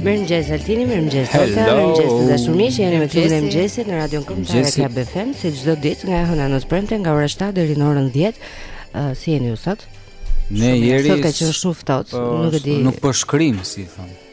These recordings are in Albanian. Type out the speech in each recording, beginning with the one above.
Mirëmëngjes Altini, mirëmëngjes Olga, mirëmëngjes të dashur miq, jeni me klubin e mëngjesit në Radio Kombëtare të Club FM, si çdo ditë nga e hëna në të premte nga ora 7 deri në orën 10. Uh, si jeni ju sot? Ne Jeri sot ka qenë shumë ftohtë, po, nuk e di. Nuk po shkrijmë si thonë.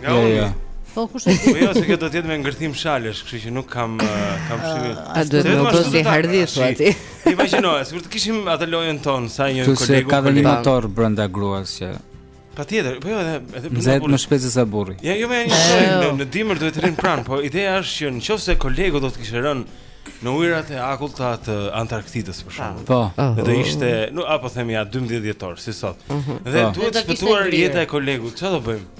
Nga unë. Ja, ja. Po kush e di? Po jo, se kjo do të jetë me ngërthim shalësh, kështu që nuk kam eh, kam ah, shihur. A duhet të bësh si hardhi thua ti? Imagjino, sikur të kishim atë lojën ton sa një kolegu. Kështu ka vënë motor brenda gruas që Patjetër, po jo edhe edhe më zet më shpejt se sa burri. Ja, jo më një shoqëri, në dimër duhet të rrimë pranë, po ideja është që nëse kolegu do të kishte rënë në ujërat e akullta të Antarktidës për shembull. Po. Oh. Do ishte, nuk a po themi ja 12 dhjetor, si sot. Mhm. Dhe po. duhet shpëtuar jeta e kolegut. Çfarë do bëjmë?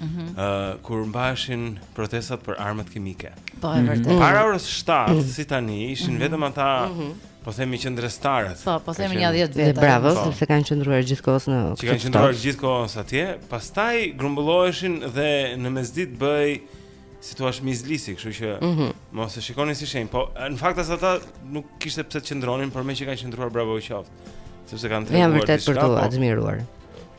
ëh mm -hmm. uh, kur mbaheshin protestat për armët kimike. Po e mhm. vërtetë. Mm -hmm. Para orës 7 mhm. si tani ishin mm -hmm. vetëm ata mm -hmm. Po themi qëndrestarët. Po, po themi një 10 vetë. Bravo, po. sepse kanë qëndruar gjithkohës në. Që kanë qëndruar gjithkohës atje, pastaj grumbulloheshin dhe në mesditë bëhej si thuash mizë lisi, kështu që mm -hmm. mos e shikonin si shenjë. Po në fakt as ata nuk kishte pse të qëndronin, por meqë kanë qëndruar bravo i qoftë. Sepse kanë treguar. Janë vërtet për t'u po. admiruar.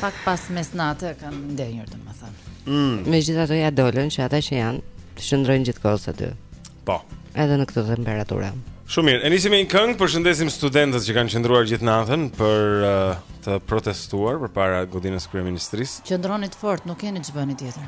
Pak pas mesnate kanë ndenjur, domethënë. Mm. Megjithatë ia dolën që ata që janë të qëndrojnë gjithkohës aty. Po. Edhe në këto temperatura. Shumë mirë. E nisim me një këngë, përshëndesim studentët që kanë qëndruar gjithë natën për uh, të protestuar përpara godinës së kryeministrisë. Qëndroni të fortë, nuk keni ç'bëni tjetër.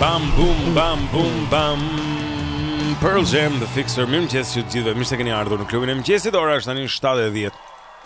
Bam, bum, bam, bum, bam Pearl Jam, The Fixer Mirëmëngjes të gjithëve Mirë se keni ardhur në klubin e mëngjesit Ora është tani 7.10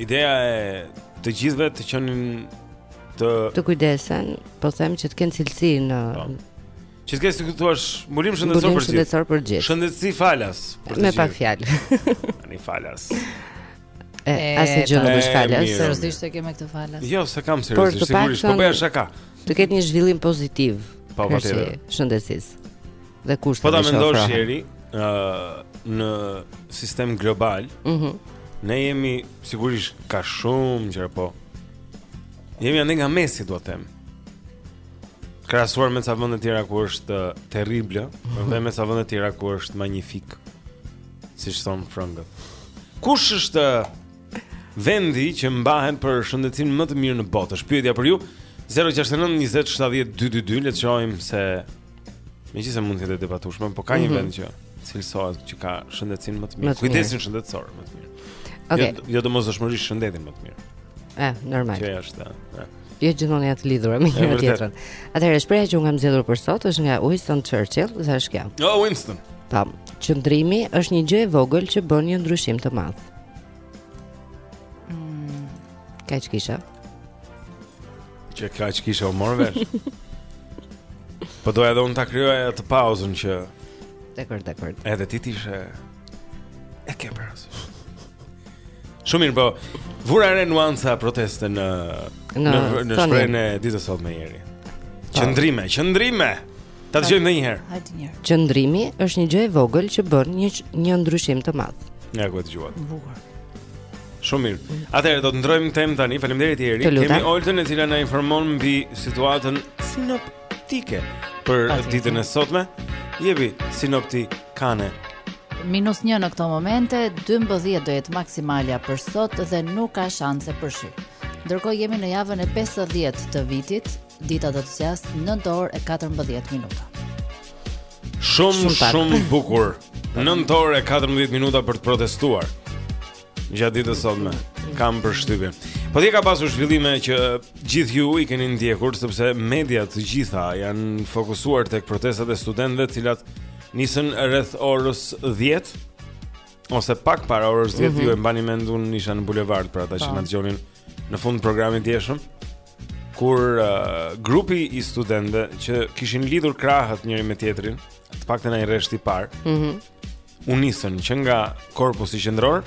Ideja e të gjithëve të që të kujdesen, po them që të kenë cilësi në po. Që të kesh thua mbulim shëndetësor për gjithë. Shëndetësor për gjithë. Shëndetësi falas për të gjithë. Me pak fjalë. Ani falas. E, asgjë nuk është falas. Seriozisht e ke me këtë falas. Jo, s'e kam seriozisht, sigurisht, po bëja shaka. Të ketë një zhvillim pozitiv. Po, po, po. Shëndetësisë. Dhe kush po ta mendosh Jeri, ë në sistem global, ëh, mm -hmm. ne jemi sigurisht ka shumë gjëra po. Jemi andej nga mesi dua të them. Krahasuar me ca vende të tjera ku është terrible, mm -hmm. dhe me ca vende të tjera ku është magnifik. Siç thon frëngët. Kush është vendi që mbahet për shëndetësinë më të mirë në botë? Është pyetja për ju. 069 20 70 222, le të shohim se Megjithëse mund të jetë e debatueshme, po ka një mhm. vend që cilësohet që ka shëndetësinë më të mirë. Kujdesin shëndetësor më të mirë. Okay. Jo, jo domosdoshmërisht shëndetin më të mirë. E, eh, normal. Që e është ta. Eh. Jo gjithmonë janë të lidhura me njëra tjetrën. Atëherë shprehja që unë kam zgjedhur për sot është nga Winston Churchill, dhe është kjo. Jo oh, Winston. Tam, qëndrimi është një gjë e vogël që bën një ndryshim të madh. Mm. Kaq kisha? Që kaq kisha u mor vesh Po doja edhe unë ta krijoja atë pauzën që Dakord, dakord Edhe ti tishe E ke për asë Shumë mirë, po Vura re nuanca proteste në Në, në, në shprehjen e ditës sotme Jeri Qëndrime, qëndrime Ta dëgjojmë edhe një herë. Hajde një herë. Qëndrimi është një gjë e vogël që bën një një ndryshim të madh. Ja ku e dëgjuat. Bukur. Shumë mirë. Atëherë do të ndrojmë temë tani. Faleminderit Jeri. Kemi Oltën e cila na informon mbi situatën sinoptike për ditën e sotme. Jepi sinoptikanë. Minus një në këto momente, 12 do jetë maksimalja për sot dhe nuk ka shanse për shi. Ndërkohë jemi në javën e 50 të vitit, Dita do të zgjasë 9 orë e 14 minuta. Shumë shumë bukur. 9 orë e 14 minuta për të protestuar. Gjatë ditës sotme kam përshtypjen. Po dhe ka pasur zhvillime që gjithë ju i keni ndjekur sepse media të gjitha janë fokusuar tek protestat e studentëve, të cilat nisën rreth orës 10 ose pak para orës 10 mm -hmm. ju e mbani mend un isha në bulevard për ata që na dëgjonin. në fund të programit djeshëm kur uh, grupi i studentëve që kishin lidhur krahët njëri me tjetrin, të paktën ai rresht i parë. Mhm. Mm u nisën që nga korpusi qendror,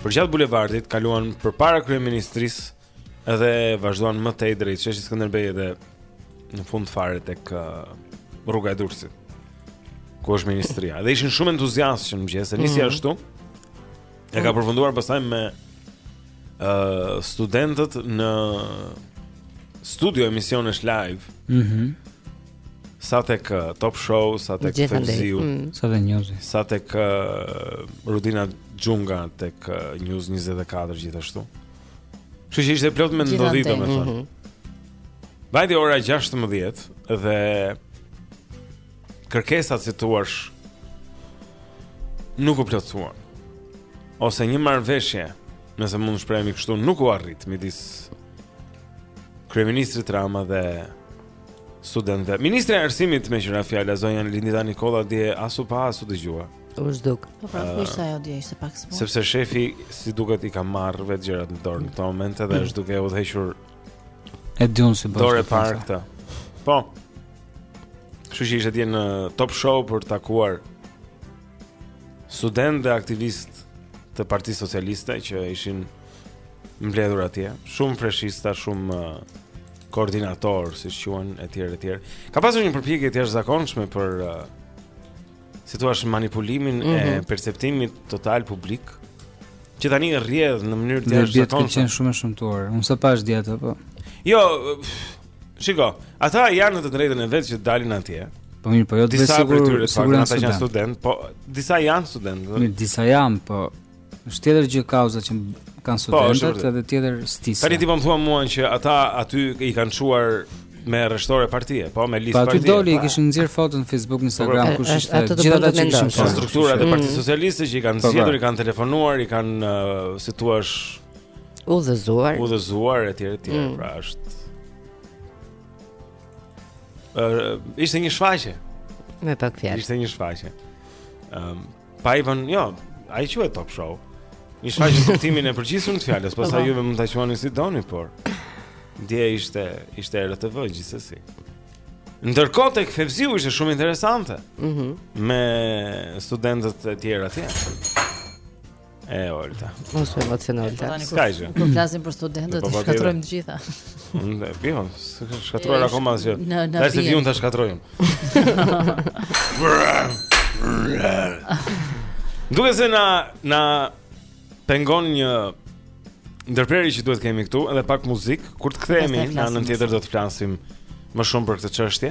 përgjatë bulevardit kaluan përpara kryeministrisë dhe vazhduan më tej drejt Sheshit Skënderbej dhe në fund fare tek uh, rruga e Durrësit. Ku është ministria? Dhe ishin shumë entuziastë që në mëngjes, nisi mm -hmm. ashtu. E ka përfunduar pastaj me uh, studentët në studio emisionesh live. Mhm. Mm sa tek uh, Top Show, sa tek Fevziu, mm. sa tek News, sa tek uh, Rudina Xhunga tek uh, News 24 gjithashtu. Kështu që ishte plot me ndodhi domethënë. Mm -hmm. Vajti ora 16 dhe kërkesat si të thuash nuk u plotësuan ose një marrëveshje, nëse mund të shprehemi kështu, nuk u arrit midis kryeministrit Rama dhe studentëve. Ministrja e Arsimit meqë ra fjala zonja Lindita Nikolla dhe as u pa as u dëgjua. U zhduk. Po pra, uh, ishte ajo dje, ishte pak sëmurë. Sepse shefi siç duket i ka marrë vetë gjërat në dorë në këtë moment edhe është duke udhëhequr E di unë si bëhet. Dorë e parë këtë. Po. Kështu që ishte dje në Top Show për të takuar studentë dhe aktivistë të Partisë Socialiste që ishin mbledhur atje, shumë FRESSh-ista, shumë uh, koordinatorë, siç quhen etj etj. Ka pasur një përpjekje të jashtëzakonshme për uh, si të thuash, manipulimin mm -hmm. e mhm. perceptimit total publik. Që tani rrjedh në mënyrë të jashtëzakonshme. Dhe duhet të ketë qenë shumë e shëmtuar. Unë sa pashë dje atë, po? Jo, shiko, ata janë në të drejtën e vet që dalin atje. Po mirë, po jo të vetë sigur, sigur janë studentë. Po, disa janë studentë. Mirë, disa janë, po Është tjetër gjë kauza që kanë po, studentët po, edhe tjetër stisja. Tani ti po më thua mua që ata aty i kanë çuar me rreshtore partie, po me listë partie. Pastaj doli i po. kishin nxjerrë foton në Facebook, Instagram po, kush ishte. Gjithë ata që kishin foto. Strukturat e mm. Partisë Socialiste që i kanë zgjedhur, i kanë telefonuar, i kanë si të thuash udhëzuar. Udhëzuar etj etj, mm. pra është ishte një shfaqje. Me pak fjalë. Ishte një shfaqje. Ëm, Pa i vënë, jo, ai quhet talk show Një shfaqje në kuptimin e përgjithshëm të fjalës, pastaj po. ju mund ta quani si doni, por dje ishte ishte RTV gjithsesi. Ndërkohë tek Fevziu ishte shumë interesante. Mhm. Mm me studentët e tjerë atje. E Olta. Mos u emociono Olta. S'ka gjë. Po flasim për studentët, po, po, shkatërrojmë të gjitha. Ne, mm, jo, s'ka shkatërruar jo, akoma asgjë. Tashi vijmë ta shkatërrojmë. Duket se na na pengon një ndërprerje që duhet të kemi këtu, edhe pak muzikë, kur të kthehemi në anën tjetër do të flasim më shumë për këtë çështje.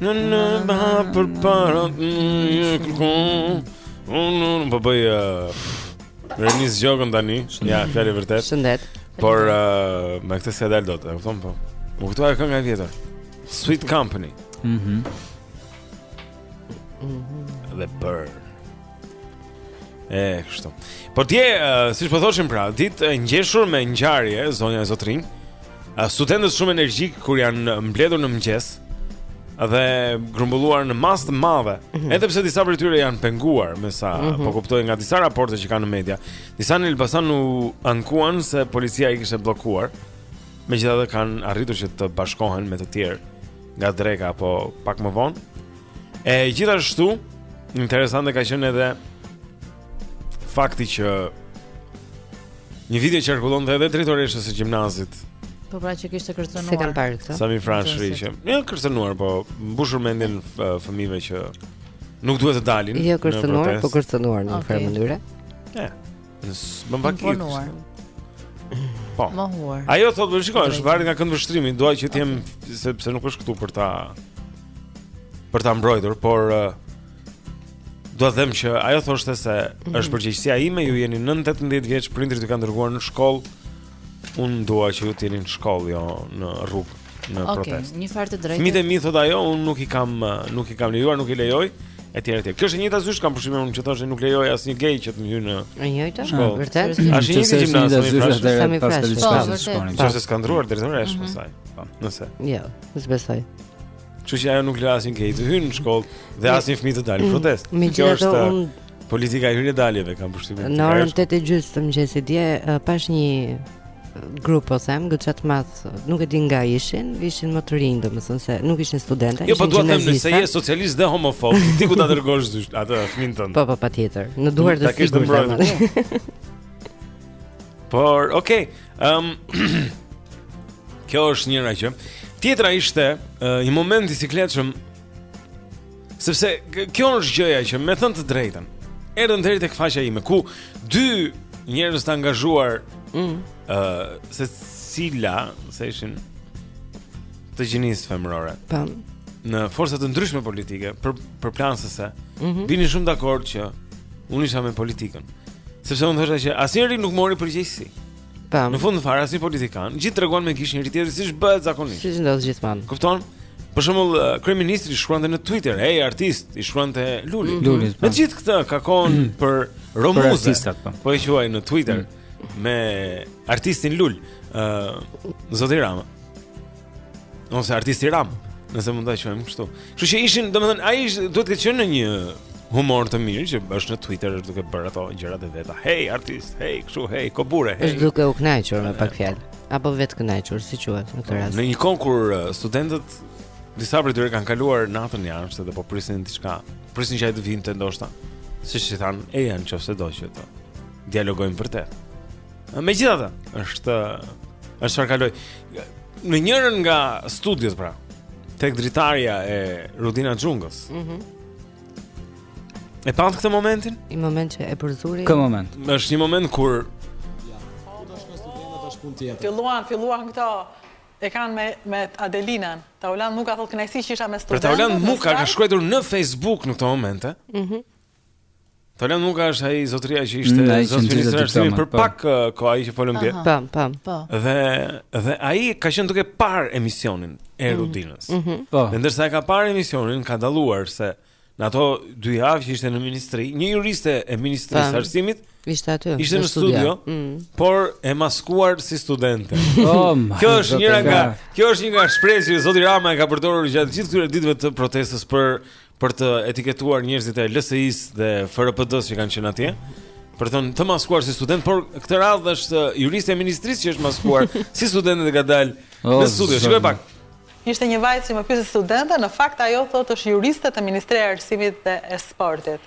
Në në ba për para të një kërkon Unë në në po bëj Renis Gjokën tani Ja, fjalë e vërtet Shëndet Por uh, me këtë s'ia dalë do të, e kupton po Më këtu e këngë e vjetër Sweet Company Mhm mm Dhe për E, kështu. Por dje, uh, siç po thoshim pra, ditë e ngjeshur me ngjarje zonja e zotërinj. Uh, studentët shumë energjik kur janë mbledhur në mëngjes dhe grumbulluar në masë të madhe. Mm -hmm. Edhe pse disa prej tyre janë penguar, me sa mm -hmm. po kuptoj nga disa raporte që kanë në media. Disa në Elbasan u ankuan se policia i kishte bllokuar. Megjithatë kanë arritur që të bashkohen me të tjerë nga dreka apo pak më vonë. E gjithashtu, interesante ka qenë edhe fakti që një video qarkullonte edhe drejtoreshës së gjimnazit. Po pra që kishte kërcënuar. S'e kam parë këtë. Sami Frashëri që. Jo kërcënuar, po mbushur mendjen fëmijëve që nuk duhet të dalin. Jo kërcënuar, po kërcënuar në okay. mënyrë. Ja. Më mba kit. Po. Mohuar. Ajo thotë, po shiko, është varet nga këndvështrimi, dua që të jem okay. sepse nuk është këtu për ta për ta mbrojtur, por uh, do të them që ajo thoshte se mm -hmm. është përgjegjësia ime, ju jeni 9-18 vjeç, prindërit ju kanë dërguar në shkollë. Unë dua që ju të jeni në shkollë, jo në rrugë, në okay, protestë. Okej, një farë të drejtë. Fëmijët e mi thotë ajo, unë nuk i kam nuk i kam lejuar, nuk i lejoj etj etj. Kjo është e njëjta zysh kam përshtypjen unë që thoshte nuk lejoj asnjë gay që të më hyjë në. E njëjta? Po, vërtet. A është një gjimnaz, zysh atë deri pas të shkollës. Që është skandruar deri në rresh pastaj. Mhm. Po, nëse. Jo, s'besoj. Që që ajo nuk lë asnjë gay të hyjë në shkollë dhe asnjë fëmi të dalë në mm, protest. Megjithatë, unë Politika e hyrje-daljeve kam përshtypjen. Në orën 8:30 të mëngjesit dje pashë një grup po them goxha të madh nuk e di nga ishin ishin më të rinj domethën se nuk ishin studentë jo po duhet të them nëse je socialist dhe homofob ti ku ta dërgosh te zysha atë fëmin tënd po po patjetër në duar të sigurt por okay um, kjo është njëra që tjetra ishte uh, një moment i sikletshëm Sepse kjo është gjëja që me thënë të drejtën, erdhën deri tek faqja ime ku dy njerëz të angazhuar ëh mm. uh, secila, se ishin të gjinisë femërore. Tan në forca të ndryshme politike për për plansëse. Mm -hmm. Binin shumë dakord që unë isha me politikën. Sepse unë thosha që asnjëri nuk mori përgjegjësi. Tam. Në fund të fundit asnjë politikan, gjithë treguan me gisht njëri-tjetrin siç bëhet zakonisht. Siç ndodh gjithmonë. Kupton? Për shembull, kryeministri shkruante në Twitter, "Ej artist", i shkruante Lulit. Lulit. Me gjithë këtë ka kohën për romuze. Po. po e quaj në Twitter mm. me artistin Lul, ë uh, Zoti Rama. Ose artisti Ram, nëse mund ta quajmë kështu. Kështu që ishin, domethënë, ai duhet të ketë qenë në një humor të mirë që është në Twitter është duke bërë ato gjërat e veta. Hej artist, hej, kështu, hej, kobure, hej. Është duke u kënaqur me pak fjalë. Apo vetëkënaqur, si quhet në këtë rast. Në një kohë kur studentët disa prej tyre kanë kaluar natën jashtë dhe po prisin diçka. Prisin që ai të vinte ndoshta. Siç i thanë, eja në qoftë se do që të dialogojnë për të. Megjithatë, është është çfarë kaloi. Në njërën nga studiot pra, tek dritarja e Rudina Xhungës. Mhm. Mm e pa këtë momentin? Një moment që e përzuri. Kë moment? Është një moment kur ja, po do shkoj te studentët është punë tjetër. Filluan, filluan këto e kanë me me Adelinën. Taulant Muka thotë kënaqësi që isha me studentët. Po Taulant Muka ka shkruar në Facebook në këtë moment, ë? Mhm. Mm Taulant Muka është ai zotëria që ishte mm, zëvendësministër i arsimit për po. pak uh, kohë ai që folëm dje. Po, po, po. Dhe dhe ai ka qenë duke parë emisionin e mhm. Rudinës. Mm -hmm. Po. Dhe ndërsa e ka parë emisionin, ka dalluar se në ato dy javë që ishte në ministri, një juriste e ministrisë së arsimit ishte aty. Ishte në studio, mm. por e maskuar si studente. Oh, kjo është njëra nga, kjo është një nga shprehjet që zoti Rama e ka përdorur gjatë gjithë këtyre ditëve të protestës për për të etiketuar njerëzit e LSI-së dhe FRPD-së që kanë qenë atje për të thënë të maskuar si student, por këtë radhë është juriste e ministrisë që është maskuar si studente dhe ka dalë oh, në studio. Shikoje pak. Ishte një vajzë që më pyeti studente, në fakt ajo thotë është juriste te Ministria e Arsimit dhe e Sportit.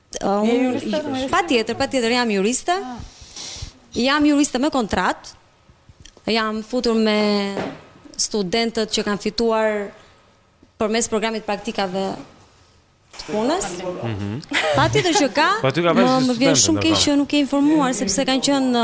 Uh, je juriste? Patjetër, patjetër, jam juriste. Ah. Jam juriste me kontratë. Jam futur me studentët që kanë fituar përmes programit të praktikave të punës. Mhm. Patjetër që ka, më vjen shumë keq që nuk je informuar, sepse kanë qenë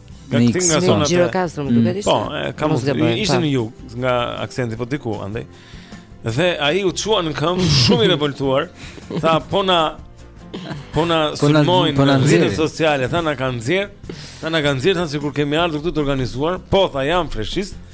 Mix, nga zona e Gjirokastrës, më duket mm. ishte. Po, e kam mund. Ishte në jug, nga aksenti po diku andej. Dhe ai u çua në këmbë shumë i revoltuar. Tha po na po na po sulmojnë tha në rrjetet sociale, tha na kanë nxjerr, tha na kanë nxjerrë tha sikur kemi ardhur këtu të organizuar. Po tha jam FRESSH-ist.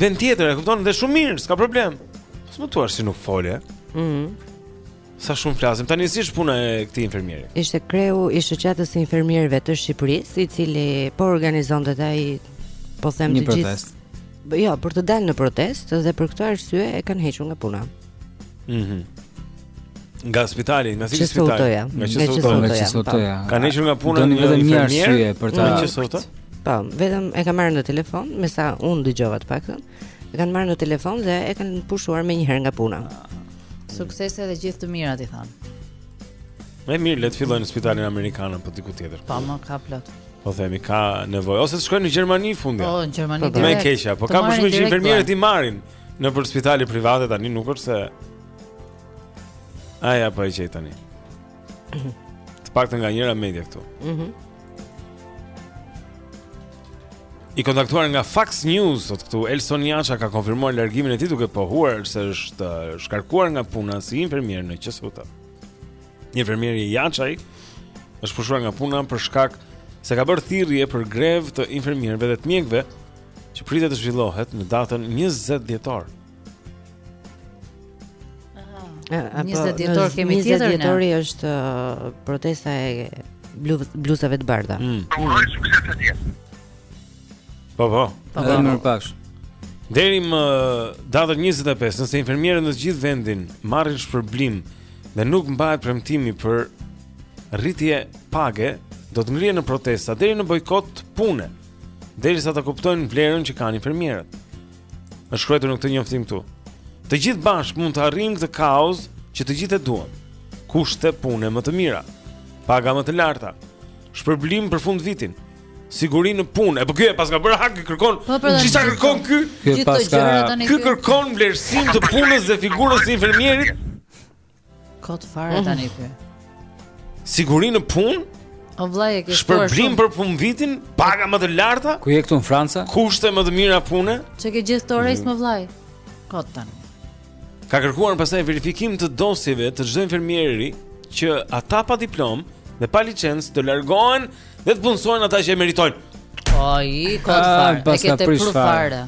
Vend tjetër, e kupton? Dhe shumë mirë, s'ka problem. Po s'më thua si nuk fole. Mhm. Mm Sa shumë flasim. Tani si është puna e këtij infermieri? Ishte kreu i shoqatës së infermierëve të Shqipërisë, i cili po organizonte ai po them të gjithë. Një protestë. Jo, për të dalë në protestë dhe për këtë arsye e kanë hequr nga puna. Mhm. Mm Nga spitali, nga si spitali? Nga QSUT-ja. Nga QSUT-ja. Ka hequr nga puna një një një arsye për ta. Nga QSUT-ja. Po, vetëm e kanë marrë në telefon, me sa unë dëgjova të paktën. E kanë marrë në telefon dhe e kanë pushuar menjëherë nga puna. Suksese dhe gjithë të mirat, i thanë. Më mirë le të fillojë në spitalin Amerikan apo diku tjetër. Pa, po, më ka plot. Po themi, ka nevojë. Ose të shkojë në Gjermani fundja. Po, në Gjermani po, po. direkt. Më e keqja, po ka ca që infermierët i marrin nëpër spitale private tani nuk është se... A, ja po e gjej tani. Të paktën nga njëra media këtu. Mhm. Mm I kontaktuar nga Fax News sot këtu, Elson Jaçaj ka konfirmuar largimin e tij duke pohuar se është uh, shkarkuar nga puna si infermier në QSUT. Infermieri Jaçaj është pushuar nga puna për shkak se ka bërë thirrje për grevë të infermierëve dhe të mjekëve që pritet të zhvillohet në datën 20 dhjetor. Aha. 20 dhjetor kemi tjetër. 20 dhjetori është uh, protesta e bluzave të bardha. Mm. Po mm. ai sukses të diet. Po po. Po po. Më pak. Deri më uh, datën 25, nëse infermierët në të gjithë vendin marrin shpërblim dhe nuk mbahet premtimi për rritje page, do të ngrihen në protesta deri në bojkot pune, derisa ta kuptojnë vlerën që kanë infermierët. Është shkruar në këtë njoftim këtu. Të gjithë bashkë mund të arrijmë këtë kauzë që të gjithë e duam. Kushte pune më të mira, paga më të larta, shpërblim për fundvitin. Siguri në punë. E po ky e paska bërë hak, kërkon. Po, po, Çfarë po, kërkon ky? Ky paska. Ky kërkon vlerësim të punës dhe figurës së infermierit. Kot fare tani ky. Siguri në punë? O vllai ku ke shkuar. Shpërblim për fundvitin, paga më të larta? Ku je këtu në Francë? Kushte më të mira pune? Çe ke gjithë torres mo vllai? Kot tani. Ka kërkuar pastaj verifikim të dosjeve të çdo infermieri që ata pa diplomë dhe pa licencë të largohen Dhe të punësohen ata që e meritojnë. Po ai kot ah, fare. Ne kete prur fare.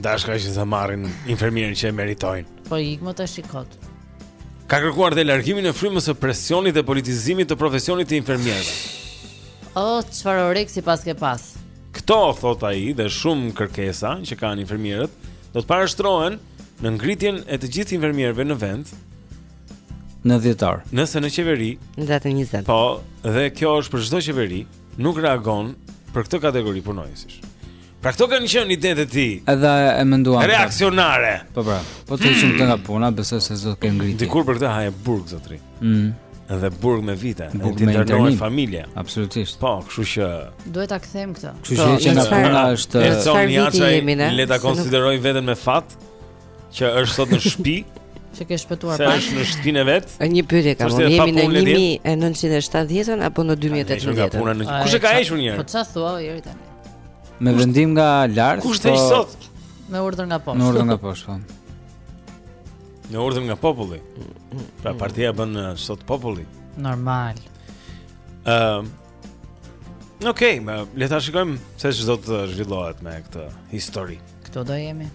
Dashka që të marrin infermierin që e meritojnë. Po ik më tash i kot. Ka kërkuar dhe largimin e frymës së presionit dhe politizimit të profesionit të infermierëve. Oh, çfarë oreksi paske pas? Këto thotë ai dhe shumë kërkesa që kanë infermierët, do të parashtrohen në ngritjen e të gjithë infermierëve në vend, në dhjetor. Nëse në qeveri në datën 20. Po, dhe kjo është për çdo qeveri, nuk reagon për këtë kategori punonjësish. Pra këto kanë qenë idetë e tij. Edhe e menduam. Pra. Reaksionare. Po pra, po ta heqim këtë nga puna, besoj se zot ke ngritur. Dikur për këtë haje burg zotëri. Mm. Edhe burg me vite, edhe internohej familja. Absolutisht. Po, kështu që duhet ta kthejmë këtë. Kështu që po, që nga puna është Elson Jaçaj, le ta konsiderojë veten me fat. Që është sot në shtëpi. Që ke shpëtuar pak. Se është në shtëpinë e vet. E një pyetje kam, ne jemi në 1970-ën apo në 2018-ën? Kush e ka hequr një? Po ça thua ieri tani? Me vendim nga lart. Kush po- sot? Me urdhër nga poshtë. Me urdhër nga poshtë. Po. Me urdhër nga populli. Pra partia bën ç'thotë populli. Normal. Ëm. Ehm, uh, Okej, okay, le ta shikojmë se ç'do të zhvillohet me këtë histori. Këto do jemi.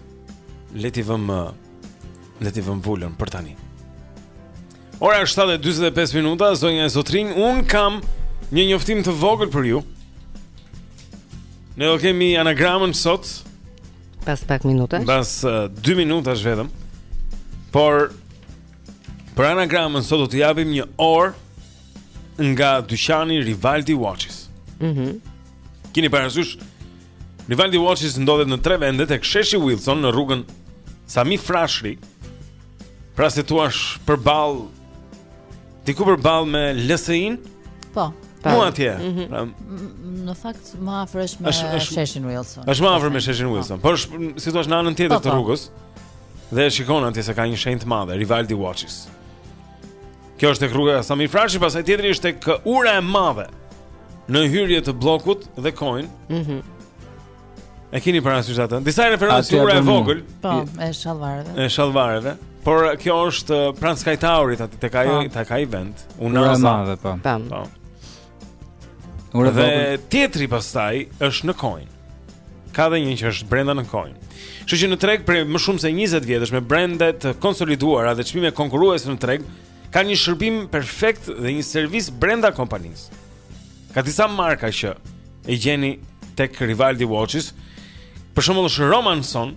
Le t'i vëmë le t'i vëmë vulën për tani. Ora është 7:45 minuta, zonja dhe zotërinj, unë kam një njoftim të vogël për ju. Ne do kemi anagramën sot. Pas pak minutash. Pas 2 minutash vetëm. Por për anagramën sot do të japim një orë nga dyqani Rivaldi Watches. Mhm. Mm Keni parasysh Rivaldi Watches ndodhet në tre vende tek Sheshi Wilson në rrugën Sami Frashëri. Pra si i thonë përballë diku përballë me LSI-n? Po. Mu atje. Mm -hmm. pra, në fakt më afër është me Sheshin Wilson. Është më afër me Sheshin po. Wilson. Po është si i thonë në anën tjetër po, të po. rrugës. Dhe e shikon atje se ka një shenjë të madhe, Rivaldi Watches. Kjo është tek rruga Sami Frashëri, pastaj tjetri është tek ura e madhe në hyrje të bllokut dhe Coin. Mhm. Mm e keni parasysh atë? Disa i referohen si ura e vogël. Po, e shallvareve. E shallvareve. Por kjo është pranë Sky Towerit aty tek ai po. tek ai vend. Ura e madhe, po. Po. po. Ura dhe tjetri pastaj është në Coin. Ka edhe një që është brenda në Coin. Kështu që në treg prej më shumë se 20 vjetësh me brende të konsoliduara dhe çmime konkurruese në treg, kanë një shërbim perfekt dhe një servis brenda kompanisë. Ka disa marka që e gjeni tek Rivaldi Watches. Për shembull është Romanson,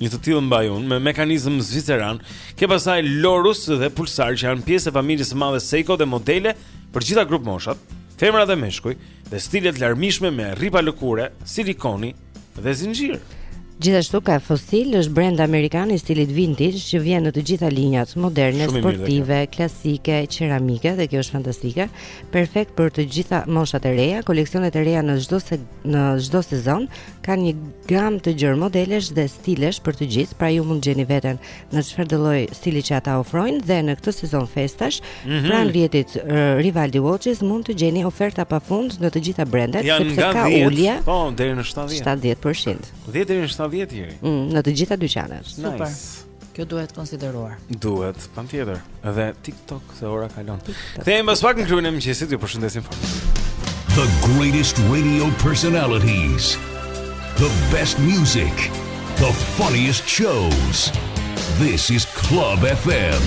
Një të tillë mbaj unë me mekanizëm zviceran. Ke pastaj Lorus dhe Pulsar që janë pjesë e familjes së madhe Seiko dhe modele për të gjitha grupmoshat, femra dhe meshkuj, dhe stile të larmishme me rripa lëkure, silikoni dhe zinxhir. Gjithashtu ka Fossil është brend amerikan i stilit vintage që vjen në të gjitha linjat moderne, sportive, klasike, qeramike dhe kjo është fantastike. Perfekt për të gjitha moshat e reja, koleksionet e reja në çdo sezon në çdo sezon kanë një gamë të gjerë modelesh dhe stilesh për të gjithë, pra ju mund të gjeni veten në çfarëdo lloj stili që ata ofrojnë dhe në këtë sezon festash, mm -hmm. pranë rrjetit uh, Rivaldi Watches mund të gjeni oferta pafund në të gjitha brendet, sepse ka ulje. Po, deri në 70. 70%. 10 deri në 70 jeri. Mm, në të gjitha dyqanet. Nice. Super. Kjo duhet konsideruar. Duhet, patjetër. Edhe tik-tak se ora kalon. Kthehemi pas pak në klubin e mëngjesit, ju përshëndesim fort. The greatest radio personalities. The best music. The funniest shows. This is Club FM.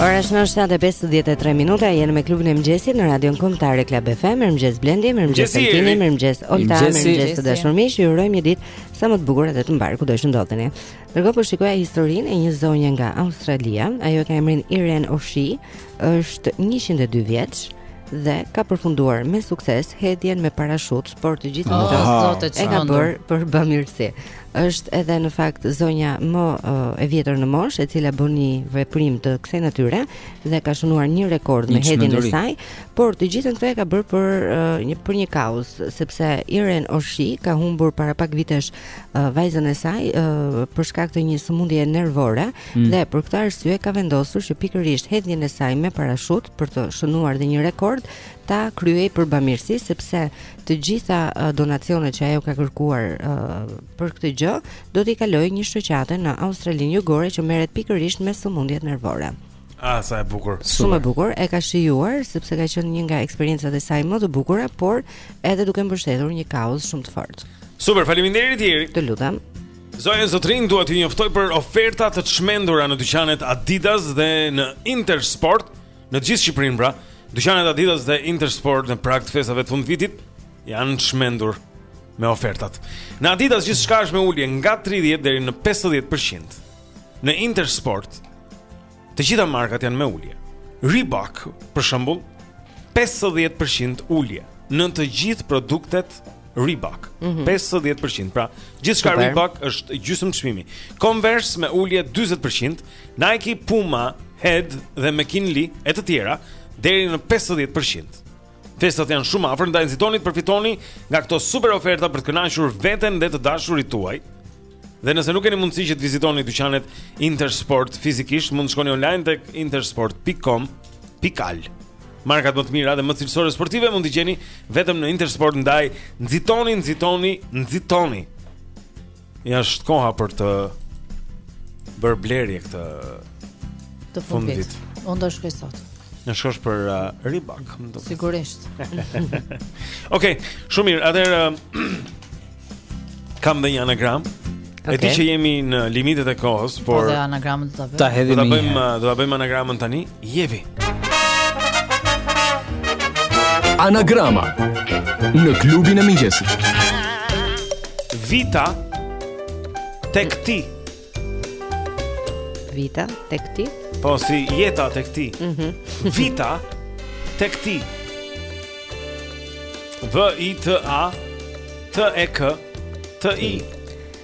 Ora është në 7:53 minuta, jemi me klubin e mëngjesit në Radion Kombëtare Club FM. Mirëmëngjes Blendi, mirëmëngjes Altini, mirëmëngjes Olta, mirëmëngjes të dashur miq. Ju urojmë një ditë sa më të bukur dhe të mbarë kudo që ndodheni. Ndërkohë po shikoja historinë e një zonje nga Australia, ajo e ka emrin Irene Oshi, është 102 vjeç dhe ka përfunduar me sukses hedhjen me parashut, por të gjithë oh, këto e ka bërë për bamirësi. Është edhe në fakt zonja më uh, e vjetër në moshë, e cila bën një veprim të kësaj natyre dhe ka shënuar një rekord me hedhjen e saj, por të gjithë këto e ka bërë për uh, një për një kauzë, sepse Irene Oshi ka humbur para pak vitesh uh, vajzën e saj uh, për shkak të një sëmundje nervore mm. dhe për këtë arsye ka vendosur që pikërisht hedhjen e saj me parashut për të shënuar dhe një rekord ta kryejë për bamirësi sepse të gjitha uh, donacionet që ajo ka kërkuar uh, për këtë gjë do t'i kalojë një shoqate në Australinë Jugore që merret pikërisht me sëmundjet nervore. Ah, sa e bukur. Shumë e bukur, e ka shijuar sepse ka qenë një nga eksperiencat e saj më të bukura, por edhe duke mbështetur një kauzë shumë të fortë. Super, faleminderit Jeri. Të lutem. Zonja zotërinj dua t'ju njoftoj për oferta të çmendura në dyqanet Adidas dhe në Intersport në gjithë Shqipërinë pra. Dyqanet Adidas dhe Intersport në prag të festave të fundvitit janë çmendur me ofertat. Në Adidas gjithçka është me ulje nga 30 deri në 50%. Në Intersport, të gjitha markat janë me ulje. Reebok, për shembull, 50% ulje në të gjithë produktet Reebok. Mm -hmm. 50%. Pra, gjithçka Reebok është gjysmë çmimi. Converse me ulje 40%, Nike, Puma, Head dhe McKinley e të tjera deri në 50%. Festat janë shumë afër, ndaj nxitoni të përfitoni nga këto super oferta për të kënaqur veten dhe të dashurit tuaj. Dhe nëse nuk keni mundësi që të vizitoni dyqanet Intersport fizikisht, mund të shkoni online tek intersport.com.al. Markat më të mira dhe më cilësore sportive mund t'i gjeni vetëm në Intersport, ndaj nxitoni, nxitoni, nxitoni. Ja është koha për të bërë blerje këtë fundvit. Unë do shkoj sot. Në shkosh për uh, Reebok, më duket. Sigurisht. Okej, okay, shumë mirë. Atëherë uh, kam dhe një anagram. Okay. E di që jemi në limitet e kohës, por po, dhe anagramën do ta bëjmë. Ta hedhim. Do ta bëjmë, uh, do ta bëjmë anagramën tani. Jeri. Anagrama në klubin e mëngjesit. Vita tek ti. Vita tek ti? Po si jeta tek ti. Mhm. Vita tek ti. V I T A T E K T I.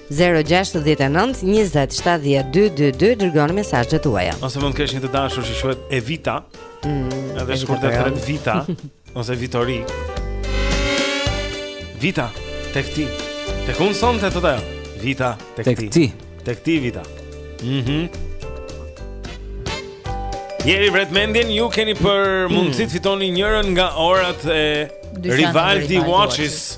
0-6-9-20-7-2-22 Dërgoni mesazhet tuaja Ose mund të kesh një të dashur që quhet Evita mm, Edhe shkurt e thërret Vita Ose Vitori Vita, tek ti Tek unë thonte ajo Vita, tek, tek ti Tek ti, Vita Mhm mm Jeri vret mendjen, ju keni për mm. mundësi të fitoni njërën nga orat e Rivaldi Watches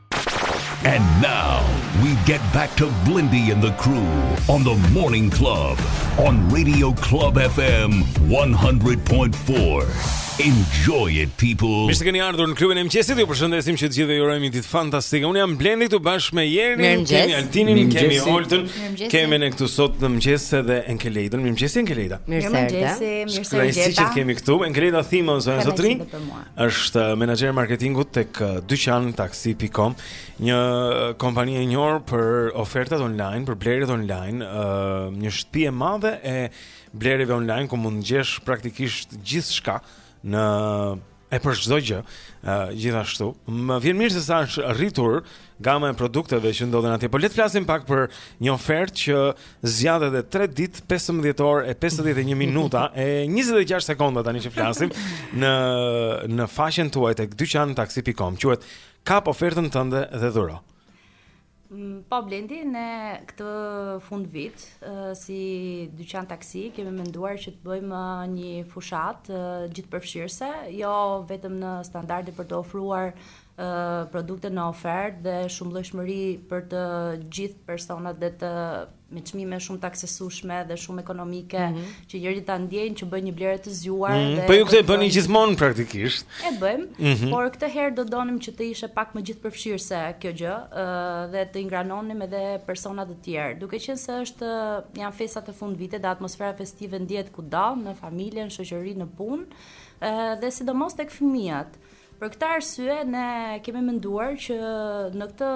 And now we get back to Blindy and the crew on the Morning Club on Radio Club FM 100.4. Enjoy it people. Mirë se keni ardhur në klubin e mëngjesit. Ju përshëndesim që të gjithëve ju urojmë një ditë fantastike. Unë jam Blendi këtu bashkë me Jerin, Mirëmëngjes. kemi Altinin, Mirëmëngjes. kemi Oltën, Mirëmëngjes. kemi me ne këtu sot në mëngjes edhe Enkeleidën. Mirëmëngjes Enkeleida. Mirë se erdhe. Mirëmëngjesi, mirë se u Kënaqësi që gjeta. të kemi këtu. Enkeleida Thimo zonja Kënaqësi Zotrin. edhe për mua. Është menaxhere marketingu tek uh, dyqan taksi.com, një uh, kompani e njohur për ofertat online, për blerjet online, uh, një shtëpi e madhe e blerjeve online ku mund të gjesh praktikisht gjithçka në e për çdo gjë, gjithashtu. Më vjen mirë se sa është rritur gama e produkteve që ndodhen atje. Por le të flasim pak për një ofertë që zgjat edhe 3 ditë, 15 orë e 51 minuta e 26 sekonda tani që flasim në në faqen tuaj tek dyqantaksi.com. Quhet Kap ofertën tënde dhe dhuro. Mm, po Blendi ne këtë fundvit si dyqan taksi kemi menduar që të bëjmë një fushatë gjithëpërfshirëse, jo vetëm në standarde për të ofruar uh, produkte në ofertë dhe shumëllojshmëri për të gjithë personat dhe të me çmime shumë të aksesueshme dhe shumë ekonomike mm -hmm. që njerëzit ta ndjejnë që bëjnë një blerje të zgjuar mm -hmm. dhe Po ju këtë e bëni gjithmonë praktikisht. E bëjmë, mm -hmm. por këtë herë do donim që të ishte pak më gjithëpërfshirëse kjo gjë uh, dhe të ingranonim edhe persona të tjerë. Duke qenë se është janë festat e fundvitit dhe atmosfera festive ndihet kudo, në familje, në shoqëri, në punë, uh, dhe sidomos tek fëmijët. Për këtë arsye ne kemi menduar që në këtë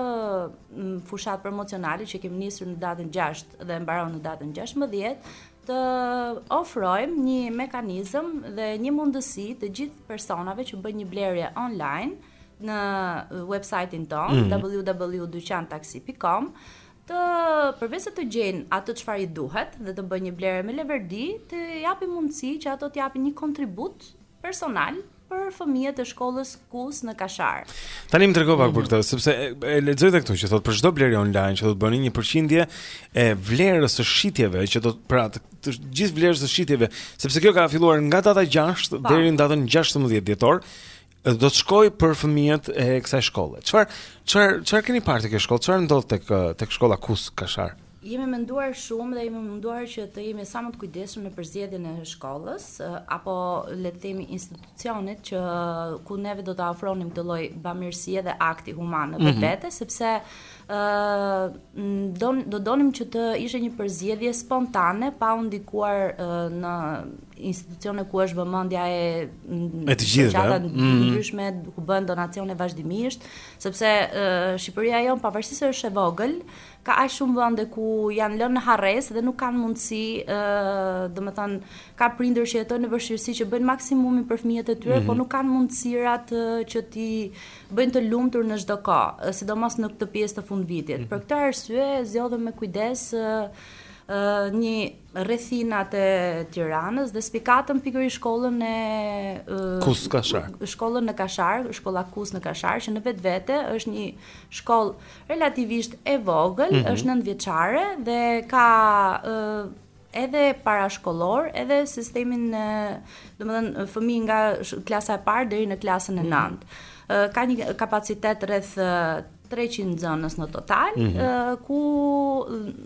fushatë promocionale që kemi nisur në datën 6 dhe mbaron në datën 16, të ofrojmë një mekanizëm dhe një mundësi të gjithë personave që bëjnë një blerje online në website-in tonë mm -hmm. www.dyqantaksi.com të përveç se të gjejnë atë çfarë i duhet dhe të bëjnë një blerje me leverdi, të japin mundësi që ato të japin një kontribut personal për fëmijët e shkollës Kus në Kashar. Tani më trego pak për këtë, sepse e, e lexoj tek këtu që thotë për çdo blerje online që do të bëni një përqindje e vlerës së shitjeve që do të pra të, të gjithë vlerës së shitjeve, sepse kjo ka filluar nga data 6 po. deri në datën 16 dhjetor do të shkojë për fëmijët e kësaj shkolle. Çfarë çfarë çfarë keni parë tek kjo shkollë? Çfarë ndodh tek tek shkolla Kus Kashar? Jemi menduar shumë dhe jemi munduar që të jemi sa më të kujdesshëm në përzgjedhjen e shkollës apo le të themi institucionit që ku neve do ta ofronim këtë lloj bamirësie dhe akti human në mhm. vetë, mm -hmm. sepse do do donim që të ishte një përzgjedhje spontane pa u ndikuar në institucione ku është vëmendja e e të gjitha ata mm. ndryshme ku bëhen donacione vazhdimisht sepse Shqipëria jonë pavarësisht se është e vogël Ka aq shumë vende ku janë lënë në harresë dhe nuk kanë mundësi, ë, domethënë ka prindër që jetojnë në vështirësi që bëjnë maksimumin për fëmijët e tyre, mm -hmm. por nuk kanë mundësirat që t'i bëjnë të lumtur në çdo kohë, sidomos në këtë pjesë të fundvitit. Mm -hmm. Për këtë arsye zgjodhëm me kujdes në rrethinat e Tiranës dhe spikatëm pikërisht shkollën e uh, Kus Kashar. Shkollën në Kashar, shkolla Kus në Kashar që në vetvete është një shkollë relativisht e vogël, mm -hmm. është nëntëvjeçare dhe ka edhe parashkollor, edhe sistemin e, domethënë fëmijë nga klasa e parë deri në klasën e 9. Mm -hmm. Ka një kapacitet rreth 300 nxënës në total, mm -hmm. ku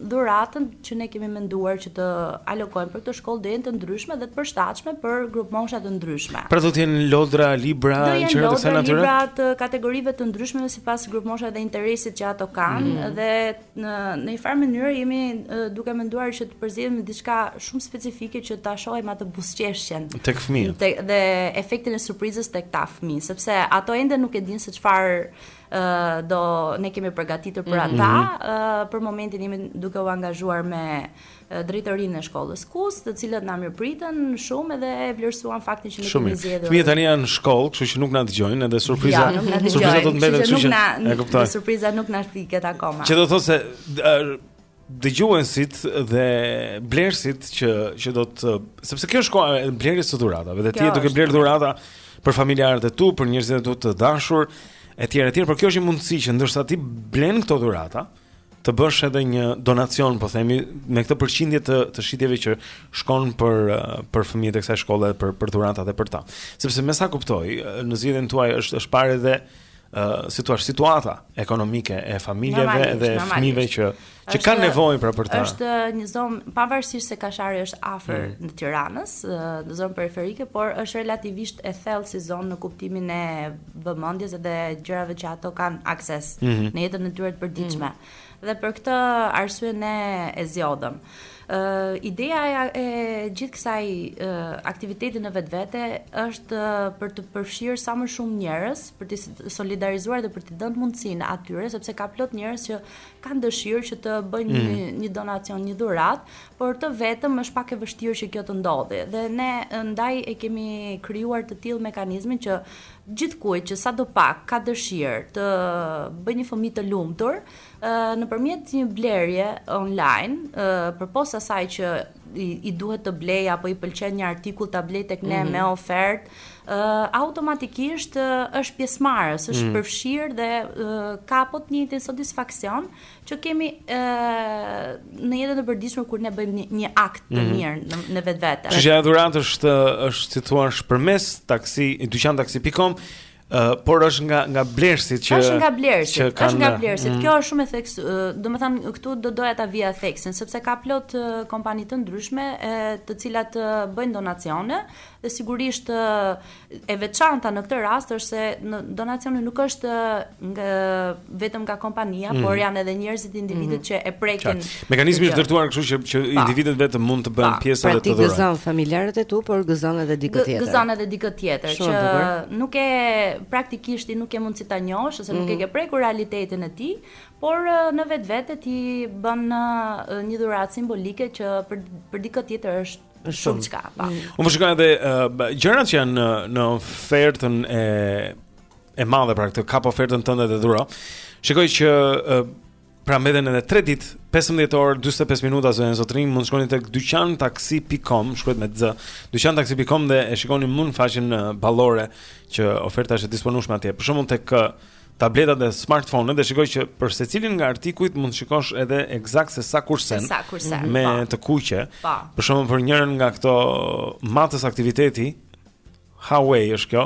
dhuratat që ne kemi menduar që të alokojmë për këtë shkollë do jenë të ndryshme dhe të përshtatshme për grupmosha të ndryshme. Pra do të jenë lodra, libra, gjëra të kësaj natyre? Do jenë lodra, libra të kategorive të ndryshme sipas grupmoshave dhe interesit që ato kanë mm -hmm. dhe në në një farë mënyrë jemi duke menduar që të përzgjedhim diçka shumë specifike që ta shohim atë buzëqeshjen tek fëmijët. Dhe efektin e surprizës tek këta fëmijë, sepse ato ende nuk e dinë se çfarë do ne kemi përgatitur për mhm. ata. Për momentin jemi duke u angazhuar me drejtorinë e shkollës Kus, të cilët na mirëpritën shumë dhe e vlerësuan faktin që ne kemi zgjedhur. Fëmijët tani janë në shkollë, kështu që nuk na dëgjojnë edhe surpriza. Ja, surpriza do të mbetet, kështu që e kuptoj. Surpriza nuk na fiket akoma. Që do të thotë se dëgjuesit dhe blerësit që që do të sepse kjo është koha e blerjes së dhuratave dhe ti duke blerë dhurata për familjarët e tu, për njerëzit e tu të dashur etj etj, por kjo është një mundësi që ndërsa ti blen këto dhurata, të bësh edhe një donacion, po themi, me këtë përqindje të të shitjeve që shkon për për fëmijët e kësaj shkolle për për dhuratat për ta. Sepse me sa kuptoj, në zgjedhjen tuaj është është parë edhe situash, situata ekonomike e familjeve dhe e fëmijëve që që kanë nevojë për për ta. Është një zonë pavarësisht se Kashari është afër mm. Tiranës, në zonë periferike, por është relativisht e thellë si zonë në kuptimin e vëmendjes dhe gjërave që ato kanë akses mm -hmm. në jetën e tyre të përditshme. Mm -hmm. Dhe për këtë arsye ne e zgjodhëm. Ideja e gjithë kësaj aktiviteti në vetvete është për të përfshirë sa më shumë njerëz, për t'i solidarizuar dhe për t'i dhënë mundësinë atyre, sepse ka plot njerëz që kanë dëshirë që të bëjnë mm. një, një donacion, një dhuratë, por të vetëm është pak e vështirë që kjo të ndodhi. Dhe ne ndaj e kemi krijuar të tillë mekanizmin që gjithkujt që sadopak ka dëshirë të bëjë një fëmijë të lumtur, nëpërmjet një blerje online, përpos asaj që i, i duhet të blej apo i pëlqen një artikull ta blej tek ne mm -hmm. me ofertë, uh, automatikisht uh, është pjesëmarrës, është mm -hmm. përfshirë dhe uh, ka po të njëjtin satisfaksion që kemi uh, në jetën e përditshme kur ne bëjmë një, një akt të mm -hmm. mirë në, në vetvete. Që kjo dhuratë është është si thua përmes taksi dyqan taksi.com Uh, por është nga nga blerësit që është nga blerësit, kanë... është nga blerësit. Mm. Kjo është shumë e theks, uh, domethënë këtu do doja ta vija theksin sepse ka plot uh, kompani të ndryshme e, të cilat uh, bëjnë donacione dhe sigurisht uh, e veçanta në këtë rast është se donacioni nuk është uh, nga vetëm nga kompania, mm. por janë edhe njerëzit individët mm. që e prekin. Qartë. Mekanizmi është ndërtuar kështu që që individët vetë mund të bëjnë pjesë pra, dhe të dhurojnë. Pra ti gëzon familjarët e tu, por gëzon edhe dikë tjetër. Gëzon edhe dikë tjetër që nuk e praktikisht ti nuk e ke mundësi ta njohësh ose nuk e mhm. ke prekur realitetin e tij, por në vetvete ti bën një dhuratë simbolike që për për dikë tjetër është shumë çka. Po. Mm. Unë po shikoj edhe gjërat që janë në ofertën e e madhe pra këtë kap ofertën tënde dhe dhuro. Shikoj që pra mbeten edhe 3 ditë, 15 orë 45 minuta zonja zotërinj, mund të shkoni tek dyqantaksi.com, shkruhet me x, dyqantaksi.com dhe e shikoni mu në faqen ballore që oferta është e disponueshme atje. Për shembull tek tabletat dhe smartphone-et dhe shikoj që për secilin nga artikujt mund të shikosh edhe eksakt se sa kursen sa kursen me pa. Po. të kuqe. Pa. Po. Për shembull për njërin nga këto matës aktiviteti Huawei është kjo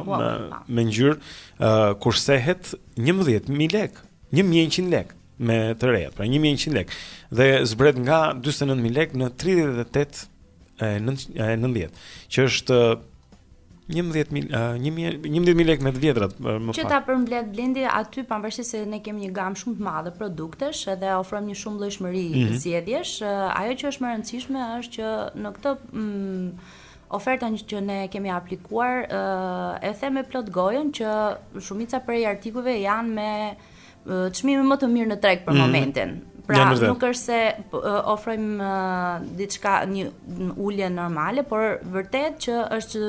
me ngjyrë, ë uh, kursehet 11000 lekë, 1100 lekë me të reja, pra 1100 lekë dhe zbret nga 49000 lekë në 38 e 90, që është 11000 11000 lekë me të vjetrat më pak. Që ta përmbledh Blendi aty pavarësisht se ne kemi një gamë shumë të madhe produktesh dhe ofrojmë një shumëllojshmëri mm -hmm. zgjedhjesh, ajo që është më e rëndësishme është që në këtë mm, Ofertën që ne kemi aplikuar e them me plot gojën që shumica prej artikujve janë me çmimin më të mirë në treg për mm -hmm. momentin. Pra ja, nuk është se po, ofrojmë diçka një ulje normale, por vërtet që është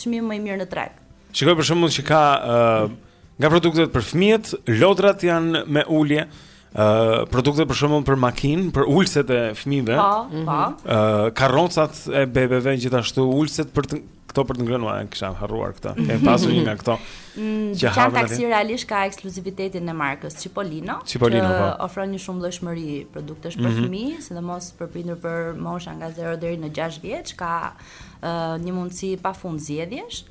çmimi më i mirë në treg. Shikoj për shembull që ka uh, nga produktet për fëmijët, lodrat janë me ulje. Uh, produkte për shembull për makinë, për ulset e fëmijëve. Po, po. Mhm. Ëh, uh, karrocat e bebeve gjithashtu, ulset për të këto për të ngrënë, e kisha harruar këtë. Kemi mhm. pasur një nga këto. Mm, dyqan taksi realisht ka ekskluzivitetin e markës Cipollino, që po. ofron një shumëllojshmëri produktesh për mm -hmm. fëmijë, sidomos për prindër për mosha nga 0 deri në 6 vjeç, ka uh, një mundësi pafund zgjedhjesh.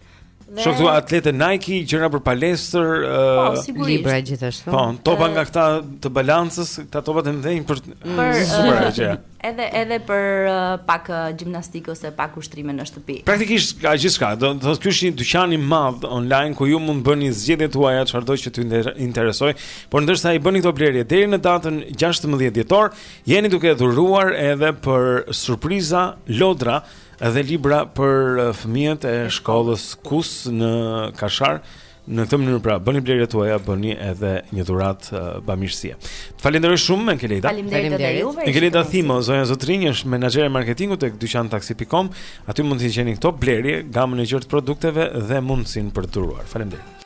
Dhe... Shoh atlete Nike, gjëra për palestër, po, uh, libra gjithashtu. Po, topa nga këta të balancës, këta topa të mëdhenj për për super gjëra. Edhe edhe për uh, pak uh, gjimnastikë ose pak ushtrime në shtëpi. Praktikisht ka gjithçka. Do të thotë ky është një dyqan i madh online ku ju mund të bëni zgjedhjet tuaja çfarëdo që t'ju interesojë, por ndërsa i bëni këto blerje deri në datën 16 dhjetor, jeni duke dhuruar edhe për surpriza lodra Edhe libra për fëmijët e shkollës Kus në Kashar. Në këtë mënyrë pra bëni blerjet tuaja, bëni edhe një dhuratë uh, bamirësie. Të falenderoj shumë Enkelejda. Faleminderit edhe juve. Enkelejda Thimo, zonja e zotërinj, është menaxhere e marketingut tek dyqan taksi pikë com. Aty mund t'i gjeni këto blerje, gamën e gjerë të produkteve dhe mundësinë për të dhuruar. Faleminderit.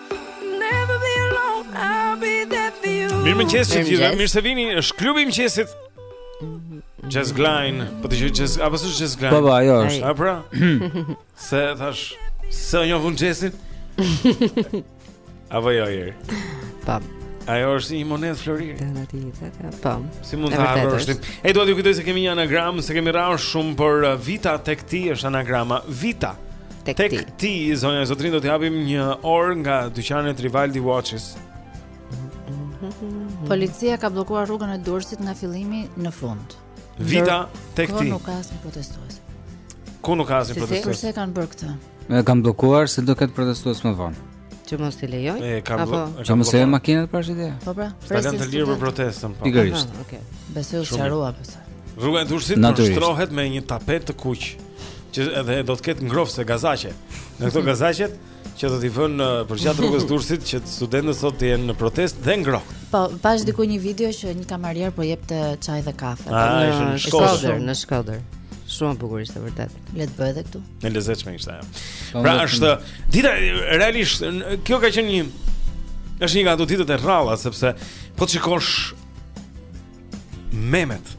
Mirëmëngjes të gjithë, mirë se vini, është klubi i mëngjesit Jazz Glein, po të jesh Jazz, apo s'është Jazz Glein Po ba, po, jo është A pra, se thashë, se unë e vë në mëngjes Apo jo jeri Pa po. Ajo është një monedhë floriri Të po Si mund ta harrosh ti E dua t'ju kujtoj se kemi një anagram, se kemi rarë shumë Por uh, Vita tek ti është anagrama Vita tek ti. Tek ti, zonja e zotërinj do të japim një orë nga dyqanet Rivaldi Watches. Policia ka bllokuar rrugën e Durrësit nga fillimi në fund. Vita tek ti. Ku nuk ka asnjë protestues. Ku nuk ka asnjë protestues. Se pse e kanë bërë këtë. E kanë bllokuar se do ketë protestues më vonë. Që mos i lejojnë? E kam apo që mos e makinat para se dia. Po pra, presin të lirë për protestën po. Pikërisht. Okej. Besoj u sqarua pse. Rruga e Durrësit po shtrohet me një tapet të kuq, që edhe do të ketë ngrohëse gazi që. Në këto gazet që do t'i vënë uh, përgjatë rrugës Durrësit që studentët sot të jenë në protestë dhe ngrohtë. Po, pashë diku një video që një kamarier po jepte çaj dhe kafe. A, në Shkodër, në Shkodër. Shumë bukur ishte vërtet. Le të bëhet këtu. E lezetshme ishte ajo po, Pra është Dita realisht Kjo ka qenë një është një nga ato ditët e rralla Sepse Po të shikosh Memet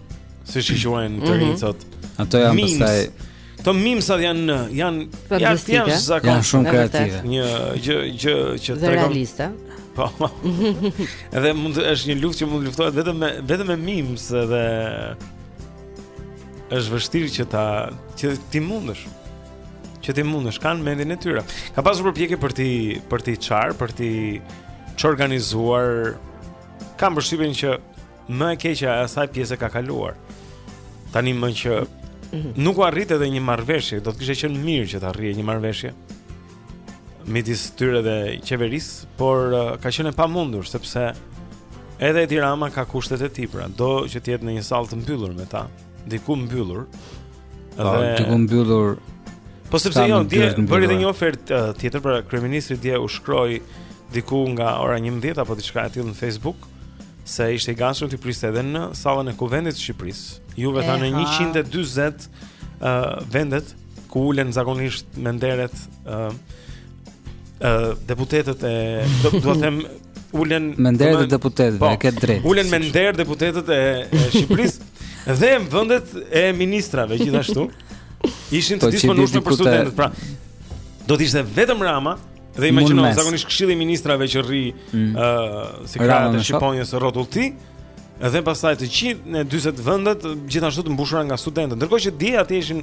siç i quajnë të rinjtë sot Ato janë memes. pastaj Të mimsat janë Janë Për janë, janë, zakon, janë shumë kreative Një gjë gjë që Dhe realiste Po. Edhe mund të, është një luftë që mund të luftohet vetëm me vetëm me memes edhe është vështirë që ta që t'i mundësh. Që t'i mundësh kanë mendjen e tyre. Ka pasur përpjekje për t'i për t'i çarë, për t'i çorganizuar. Kam përshtypjen që më e keqja e asaj pjese ka kaluar. Tani më që mhm. nuk u arrit edhe një marrëveshje, do të kishte qenë mirë që të arrihej një marrëveshje. midis tyre dhe qeverisë, por uh, ka qenë e pamundur sepse edhe Edi Rama ka kushtet e tij, pra do që të jetë në një sallë të mbyllur me ta, diku mbyllur. Po, dhe diku mbyllur. Po sepse jo, dje bëri edhe një ofertë uh, tjetër pra kryeministri dje u shkroi diku nga ora 11 apo diçka e tillë në Facebook se ishte i gatshëm t'i priste edhe në sallën e Kuvendit të Shqipërisë. Ju e thatë 140 uh, vendet ku ulen zakonisht menderet ë uh, uh, deputetët e do të them ulen menderet e deputetëve, po, e ke drejtë. Ulen menderet deputetët e, e Shqipërisë dhe vendet e ministrave gjithashtu. Ishin të po, disponueshme për studentët, pra do të ishte vetëm Rama dhe imagjino zakonisht këshilli i ministrave që rri ë mm. uh, si krahët e Shqiponjës rrotull tij. Edhe pastaj të gjithë 140 vendet gjithashtu të mbushura nga studentë. Ndërkohë që dje aty ishin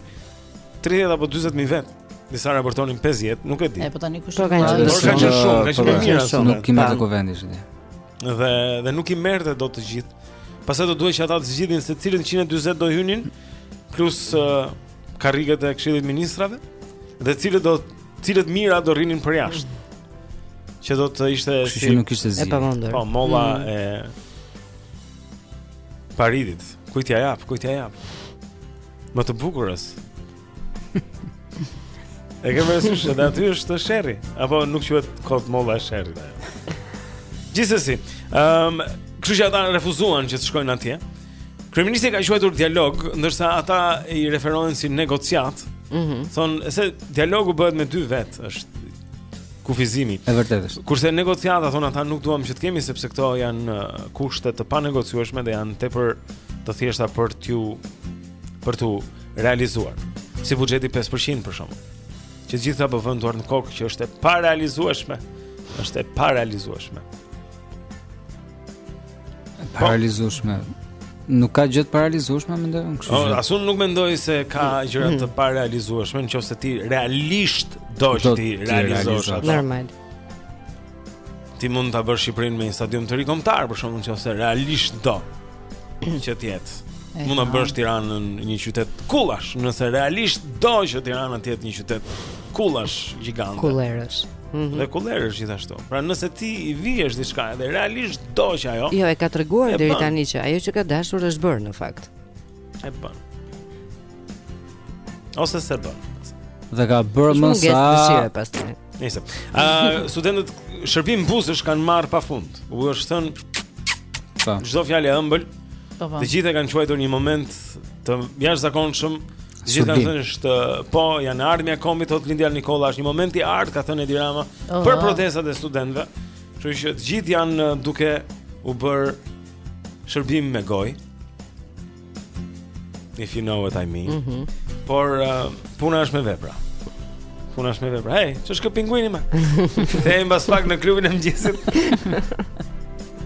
30 apo 40 mijë vetë. Disa raportonin 50, nuk e di. E po tani kush po ka qenë shumë, ka qenë shumë, ka qenë mirë ashtu. Nuk kemi të kuvendit aty. Dhe dhe nuk i merrte dot të gjithë. Pastaj do duhej që ata të zgjidhin se cilët 140 do hynin plus uh, karriget e këshillit ministrave dhe cilët do cilët mijëra do rrinin përjashtë. Që do të ishte si Që nuk ishte zi. Po molla mm. e Paridit. Kujt ia jap, kujt ia jap. Më të bukurës. e ke parasysh se aty është sherri, apo nuk quhet kot molla e sherrit. Gjithsesi, ëm, um, kështu që ata refuzuan që të shkojnë atje. Kryeministri e ka quajtur dialog, ndërsa ata i referohen si negociat. Mhm. Mm Thonë se dialogu bëhet me dy vetë, është kufizimi. E vërtetë është. Kurse negociata thonë ata nuk duam që të kemi sepse këto janë uh, kushte të panegociueshme dhe janë tepër të thjeshta për t'u për t'u realizuar. Si buxheti 5% për shembull. Që të gjithë po vënë duart në kokë që është e parealizueshme. Është e parealizueshme. Parealizueshme. Nuk ka gjë të parealizueshme mendoj unë kështu. Oh, as unë nuk mendoj se ka mm. gjëra të mm. parealizueshme në qoftë se ti realisht do që t'i realizosh ato. Normal. Ti mund ta bësh Shqipërinë me një stadium të ri kombëtar për shembull në qoftë se realisht do që të jetë. Mund ta bësh Tiranën një qytet kullash, nëse realisht do që Tirana të jetë një qytet kullash gjigante. Kullerësh. Mm -hmm. Dhe kullerësh gjithashtu. Pra nëse ti i vihesh diçkaje dhe realisht do që ajo. Jo, e ka treguar deri tani që ajo që ka dashur është bërë në fakt. E bën. Ose s'e bën. Dhe ka bërë më sa. Nuk dëshirë pastaj. Nëse. Ë, uh, studentët shërbim buzësh kanë marrë pafund. U është thënë çdo fjalë e ëmbël. Po, po. Të gjithë e kanë quajtur një moment të jashtëzakonshëm. Gjithë kanë thënë është po janë e ardhmja e kombit thotë Lindita Nikolla është një moment i artë ka thënë Edi Rama oh, për protestat e studentëve. Kështu që të gjithë janë duke u bërë shërbim me gojë. If you know what I mean. Mm -hmm. Por uh, puna është me vepra. Puna është me vepra. Hey, ç'është ky pinguini më? Kthehemi pas pak në klubin e mëngjesit.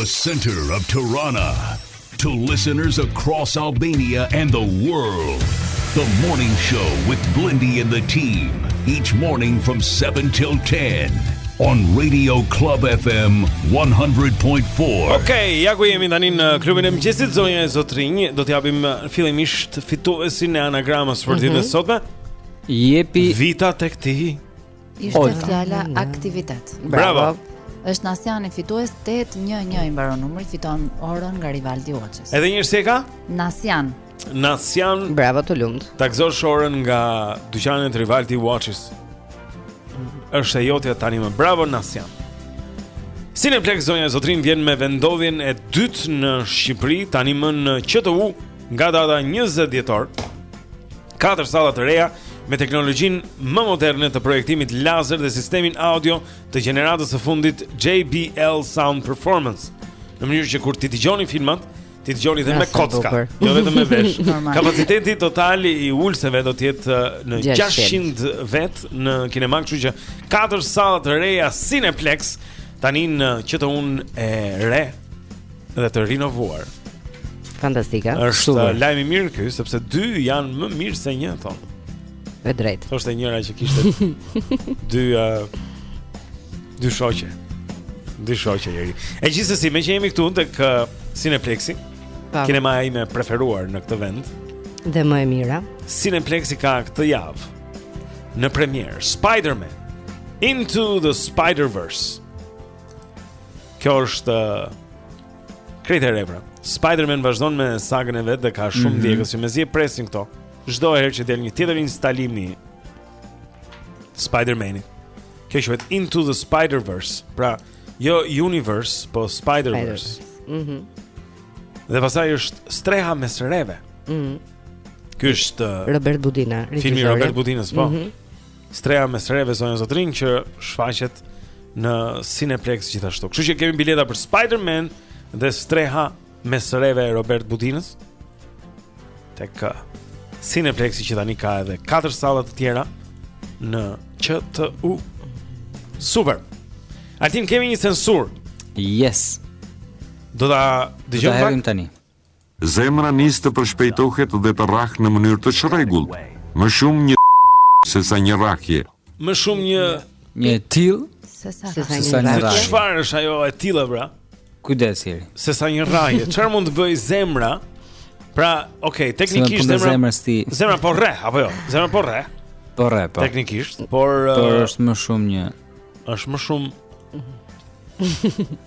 the center of Tirana to listeners across Albania and the world. The morning show with Blendi and the team each morning from 7 till 10 on Radio Club FM 100.4. Okay, ja ku jemi tani në klubin e mëngjesit zonja e zotërinj, do të japim fillimisht fituesin e anagramës për ditën mm -hmm. e mhm. sotme. Jepi vita tek ti. Ishte fjala aktivitet. Bravo. Është Nasiani fitues 811 i mbaron numri, fiton orën nga Rivaldi Watches. Edhe një herë si e ka? Nasian. Nasian. Bravo, të lumtë. Ta gëzosh orën nga dyqanet Rivaldi Watches. Është e jotja tanimë. Bravo Nasian. Cineplexx zonja zotërinj vjen me vendodhjen e dytë në Shqipëri tanimë në QTU nga data 20 dhjetor. katër salla të reja me teknologjinë më moderne të projektimit lazer dhe sistemin audio të gjeneratës së fundit JBL Sound Performance. Në mënyrë që kur t'i dëgjoni filmat, t'i dëgjoni dhe me kocka, jo vetëm me vesh. Kapaciteti total i ulëseve do të jetë uh, në 600 vetë në kinema, kështu që katër salla të reja Cineplexx tani në QTU-në e re dhe të rinovuar. Fantastika. Është lajm i mirë ky sepse dy janë më mirë se një thonë. E drejtë. Është njëra që kishte dy uh, dy shoqe. Dy shoqe Jeri. E gjithsesi, meqë jemi këtu tek uh, Cineplexi, pa. kinema ime e preferuar në këtë vend dhe më e mira. Cineplexi ka këtë javë në premierë Spider-Man Into the Spider-Verse. Kjo është krejt e re pra. Spider-Man vazhdon me sagën e vet dhe ka shumë mm -hmm. ndjekës që mezi e presin këto. Çdo herë që del një tjetër instalim i Spider-Manit. Kjo quhet Into the Spider-Verse. Pra, jo Universe, po Spider-Verse. Spider mhm. Mm dhe pastaj është Streha mes reve. Mhm. Mm Ky është uh, Robert Budina, regjisor. Filmi Robert Budinës, po. Mm -hmm. Streha mes reve zonja zotërinj që shfaqet në Cineplex gjithashtu. Kështu që kemi bileta për Spider-Man dhe Streha mes reve e Robert Budinës. Tek uh, Cineplexi që tani ka edhe katër salla të tjera në QTU. Super. Altin kemi një censurë. Yes. Do ta dëgjojmë tani. Zemra nis të përshpejtohet dhe të rrahë në mënyrë të çrregullt, më shumë një sesa një rrahje. Më shumë një një e tillë sesa një rrahje. Çfarë është ajo e tilla pra? Kujdes Jeri. Sesa një rrahje, çfarë mund të bëjë zemra? Pra, ok, teknikisht zemra. Zemra zemrës ti. Zemra po rreh apo jo? Zemra po rreh. Po rreh po. Teknikisht, por por uh, është më shumë një është më shumë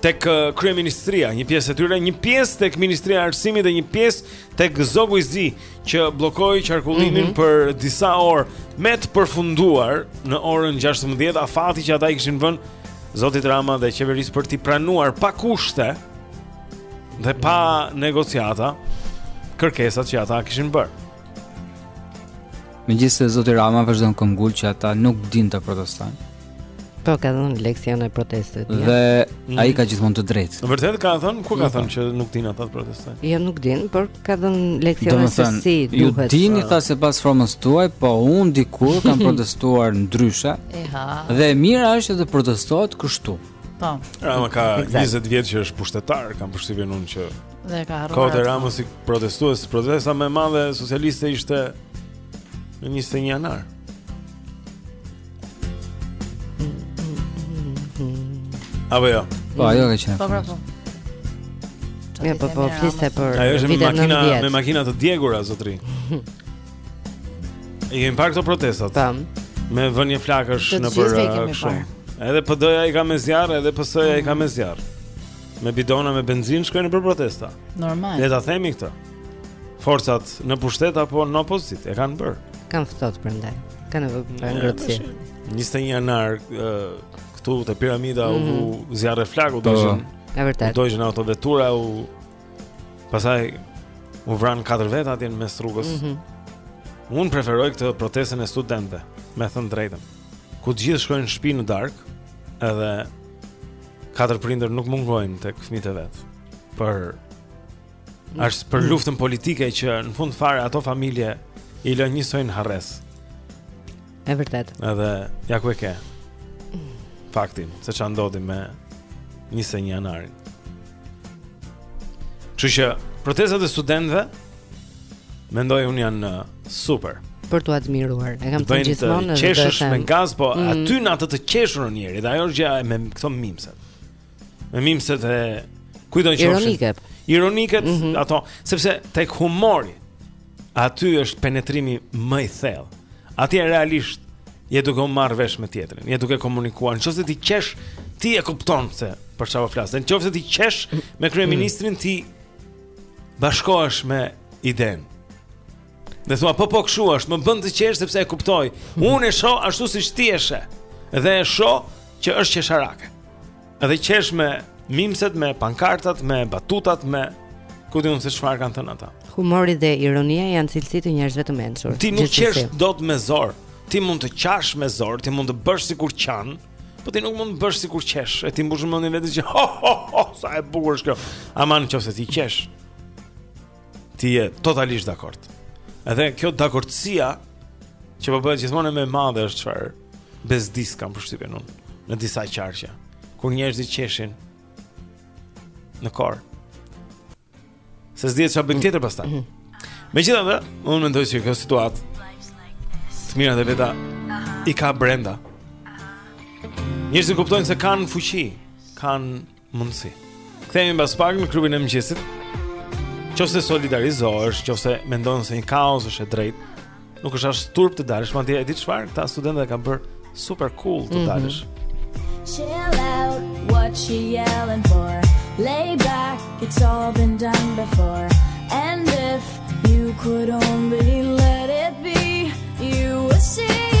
tek uh, kryeministria, një pjesë e tyre, një pjesë tek Ministria e Arsimit dhe një pjesë tek Zogu i Zi që bllokoi qarkullimin mm -hmm. për disa orë me të përfunduar në orën 16 afati që ata i kishin vënë zotit Rama dhe qeverisë për t'i pranuar pa kushte dhe pa negociata kërkesat që ata kishin bërë. Megjithëse zoti Rama vazhdon këmbëngul që ata nuk dinë të protestojnë. Po ka dhënë leksione proteste. Dhe mm. ai ka gjithmonë të drejtë. Vërtet ka thënë, ku ka thënë që nuk dinë ata të protestojnë? Jo, nuk dinë, por ka dhënë leksion se si duhet. Ju dini tha sipas formës tuaj, po unë dikur kam protestuar ndryshe. Eha. Dhe e mira është të protestohet kështu. Po. Rama ka 20 vjet që është pushtetar, kam përshtypjen unë që Dhe e ka harruar. Kohët e Ramës si protestues, protesta më e madhe socialiste ishte në 21 janar. Apo jo. Po ajo ka qenë. Po pra, po. Ja po po fliste për Ajo është me makina me makina të djegura zotëri. I kemi parë këto protestat. Tam. Me vënie flakësh nëpër kështu. Edhe PD-ja i ka me zjarr, edhe PS-ja i ka me zjarr. me bidona me benzinë shkojnë për protesta. Normal. Le ta themi këtë. Forcat në pushtet apo në opozitë e kanë bër. Kan ftohtë prandaj. Kan nevojë për pra ngrohtësi. 21 janar këtu te piramida mm -hmm. u mhm. zjarre flak u po. dogjën. Është vërtet. U dogjën autovetura pastaj u vran katër veta atje në mes rrugës. Mm -hmm. Un preferoj këtë protestën e studentëve, me thënë të drejtën. ku të gjithë shkojnë në shtëpi në darkë, edhe katër prindër nuk mungojnë tek fëmijët e vet. Për luftën politike që në fund të fare ato familje i lënë njësoj në harresë. E vërtet. Edhe ja ku e ke. Faktin se ça ndodhi me 21 janarin. Kështu që protestat e studentëve mendoj un janë uh, super për tu admiruar. E kam thënë gjithmonë edhe të qeshësh me gaz, po mm. aty në atë të qeshurën dhe ajo është gjë me këto mimset. Me mimset e kujtdo qofshin. Ironike mm -hmm. ato, sepse tek humori Aty është penetrimi më i thellë. Atje realisht je duke u marrë vesh me tjetrin, je duke komunikuar. Në qoftë se ti qesh, ti e kupton se për çfarë po flas. Në qoftë se ti qesh me mm. kryeministrin ti bashkohesh me idenë. Dhe thua po po kshu është, më bën të qesh sepse e kuptoj. Unë e shoh ashtu siç ti e sheh. Dhe e shoh që është qesharake. Edhe qesh me mimset, me pankartat, me batutat, me ku di un se çfarë kanë thënë ata. Humori dhe ironia janë cilësi të njerëzve të mençur. Ti nuk qesh dot me zor. Ti mund të qash me zor, ti mund të bësh sikur qan, po ti nuk mund të bësh sikur qesh. E ti mbush mendjen vetes që ho ho ho, sa e bukur është kjo. Ama nëse ti qesh. Ti je totalisht dakord. Edhe kjo dakordësia që po bëhet gjithmonë më e madhe është çfarë? bezdis kam përshtypjen unë në disa qarqe kur njerëzit qeshin në kor. Se s'dihet ça bëjnë tjetër pastaj. Mm -hmm. Megjithatë, unë mendoj se kjo situatë të mirat e veta i ka brenda. Njerëzit kuptojnë se kanë fuqi, kanë mundësi. Kthehemi pas pak në klubin e mëngjesit. Qofse solidarizohesh, qofse mendon se një kauzë është e drejtë, nuk është as turp të dalësh, madje e di çfarë, këta studentët e kanë bër super cool të mhm. dalësh. Mm -hmm. Chill out, what you yelling for? Lay back, it's all been done before. And if you could only let it be, you would see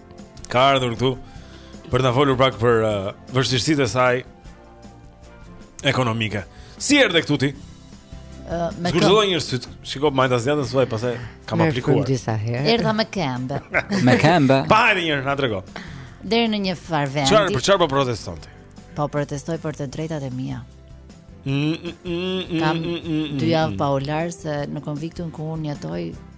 ka ardhur këtu për të folur pak për uh, vështirësitë e saj ekonomike. Si erdhe këtu ti? Uh, me këmbë. Zgjidhini sytë, shiko majtas djathtas suaj, pastaj kam aplikuar. Erdha me këmbë. me këmbë. Pa edhe një herë na trego. Deri në një farë vendi. Çfarë për çfarë po proteston ti? Po protestoj për të drejtat e mia. Mm, mm, mm, Kam dy javë pa u larë se në konviktun ku unë jetoj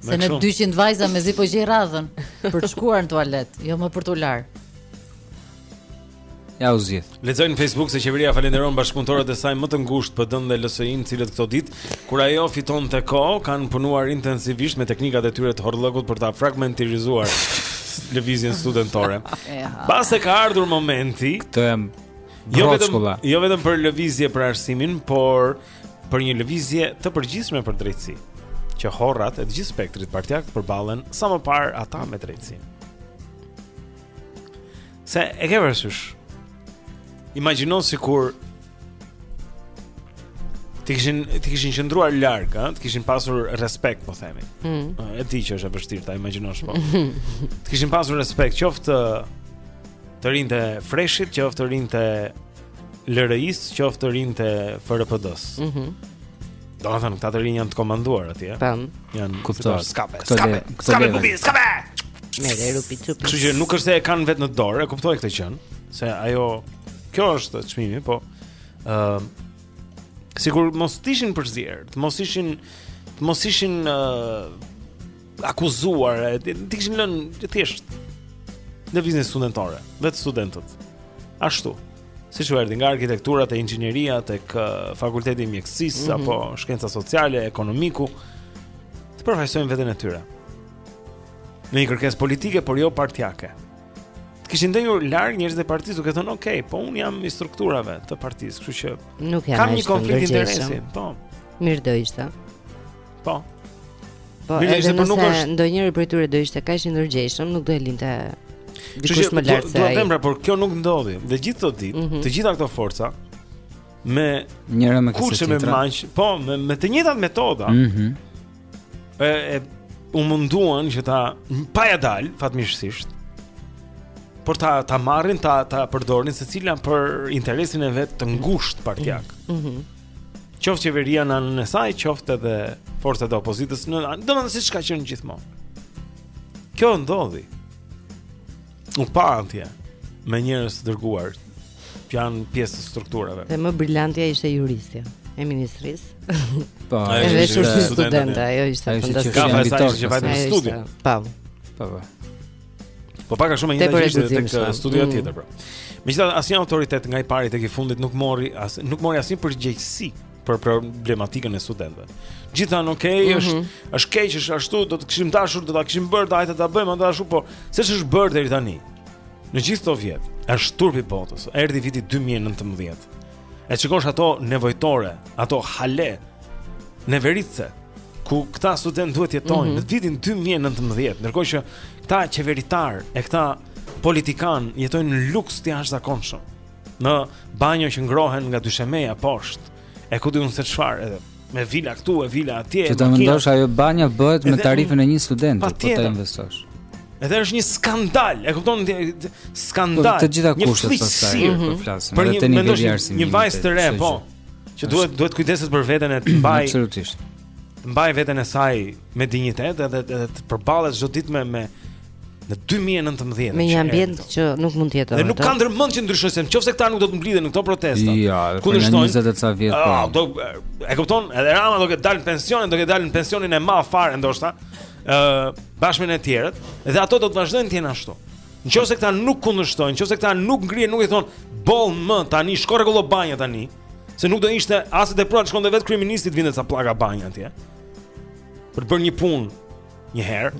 Se në 200 vajza mezi po gjej radhën Për të shkuar në tualet Jo më për t'u larë Ja u zgjidh. Lexoj në Facebook se qeveria falenderon bashkëpunëtorët e saj më të ngushtë PD-n dhe LSI-n, të cilët këto ditë kur ajo fitonte kohë, kanë punuar intensivisht me teknikat e tyre të horrllëkut për ta fragmentarizuar lëvizjen studentore. Pasi ka ardhur momenti, këtë jam jo vetëm jo vetëm për lëvizje për arsimin, por për një lëvizje të përgjithshme për drejtësi, që horrat e të gjithë spektrit partiak të përballen sa më parë ata me drejtësinë. Se e ke vërsysh, imagjino sikur të kishin, të kishin qëndruar larg, të kishin pasur respekt, po themi. Mm. E di që është e vështirë, ta imagjinosh po. të kishin pasur respekt, qoftë të rinjtë e FRESH-it, qoftë të rinjtë e LRI-s qoftë të rinjtë e FRPD-s. Mhm. Mm Domethënë, këta të rinjë janë të komanduar atje. Tan. Janë kuptuar. Skape. Këto le, këto le. Skape. Me reru pitu pitu. Kështu që nuk është se e kanë vetë në dorë, e kuptoj këtë gjë, se ajo kjo është çmimi, po ë uh, sikur mos të ishin përzier, të mos ishin të mos ishin uh, akuzuar, ta kishin lënë thjesht lëvizjen studentore, vetë studentët. Ashtu. Siç erdhi nga arkitektura te inxhinieria tek fakulteti i mjekësisë, mm -hmm. apo shkenca sociale, ekonomiku, të përfaqësojnë veten e tyre. Në një kërkesë politike, por jo partiake. Të kishin ndenjur larg njerëzit e partisë, duke thënë, okej, okay, po unë jam i strukturave të partisë, kështu që... Nuk jam kam një konflikt interesi, po. Mirë do ishte. Po. Po, Mirë, edhe nëse nuk është... ndonjëri prej tyre do ishte kaq i ndërgjegjshëm, nuk do e linte dikush më lart se ai. Do të them pra, por kjo nuk ndodhi. Dhe gjithë këto ditë, mm -hmm. të gjitha këto forca me mënyra me kurse me manç, po me, me të njëjtat metoda. Ëh. Mm -hmm. E, e u munduan që ta pa ia dalë fatmirësisht. Por ta ta marrin, ta ta përdorin secila për interesin e vet të ngushtë partiak. Ëh. Mm -hmm. Qoftë qeveria në anën e saj, qoftë edhe forcat e opozitës në, domethënë siç ka qenë gjithmonë. Kjo ndodhi. U pa atje me njerëz të dërguar që janë pjesë të strukturave. Dhe më brillantja ishte juristja e ministrisë. Po, e veshur si studente, ajo ishte fantastike. Ka fjalë që vajte në studio. Po. Po. Po pak a shumë e njëjta gjë tek uh, studio mm. tjetër, pra. Megjithatë, asnjë autoritet nga i pari tek i fundit nuk mori as nuk mori asnjë përgjegjësi për problematikën e studentëve. Gjithë thanë ok, mm -hmm. është është keq, është ashtu, do të kishim dashur, do ta kishim bërë, do të ta bëjmë atë ashtu, po se ç'është bërë deri tani. Në gjithë këto vjet, është turpi i botës. Erdhi viti 2019. E t'i shikosh ato nevojtore, ato hale neveritëse ku këta studentë duhet të jetojnë mm -hmm. në vitin 2019, ndërkohë që këta qeveritarë e këta politikanë jetojnë në luks të jashtëzakonshëm. Në banjo që ngrohen nga dyshemeja poshtë, e ku di unë se çfarë edhe. me vila këtu e vila atje. Që ta mendosh ajo banja bëhet me tarifën e një studenti, po ta investosh. Edhe është një skandal, e kupton skandal. Po, të gjitha kushtet pastaj po mhm. flasim. Për të mendosh një vajzë të re, po. Që duhet duhet të kujdeset për veten e të mbajë. Absolutisht. Të mbajë veten e saj me dinjitet edhe edhe të përballet çdo ditë me me në 2019 me një ambient që, që nuk mund të jetë dhe nuk ka ndërmend të ndryshojë se nëse këta nuk do të mblidhen në këto protesta ja, ku do të shkojnë 20 e ca vjet ah, po do e kupton edhe Rama do të dalë në pension do të dalë në pensionin e madh fare ndoshta ë uh, bashkë me të tjerët dhe ato do të vazhdojnë të jenë ashtu nëse këta nuk kundërshtojnë nëse këta nuk ngrihen nuk i thonë boll më tani shko rregullo banjën tani se nuk do ishte as e depruar shkonte vetë kryeministri vinte ca pllaka banje atje për të bërë një punë një herë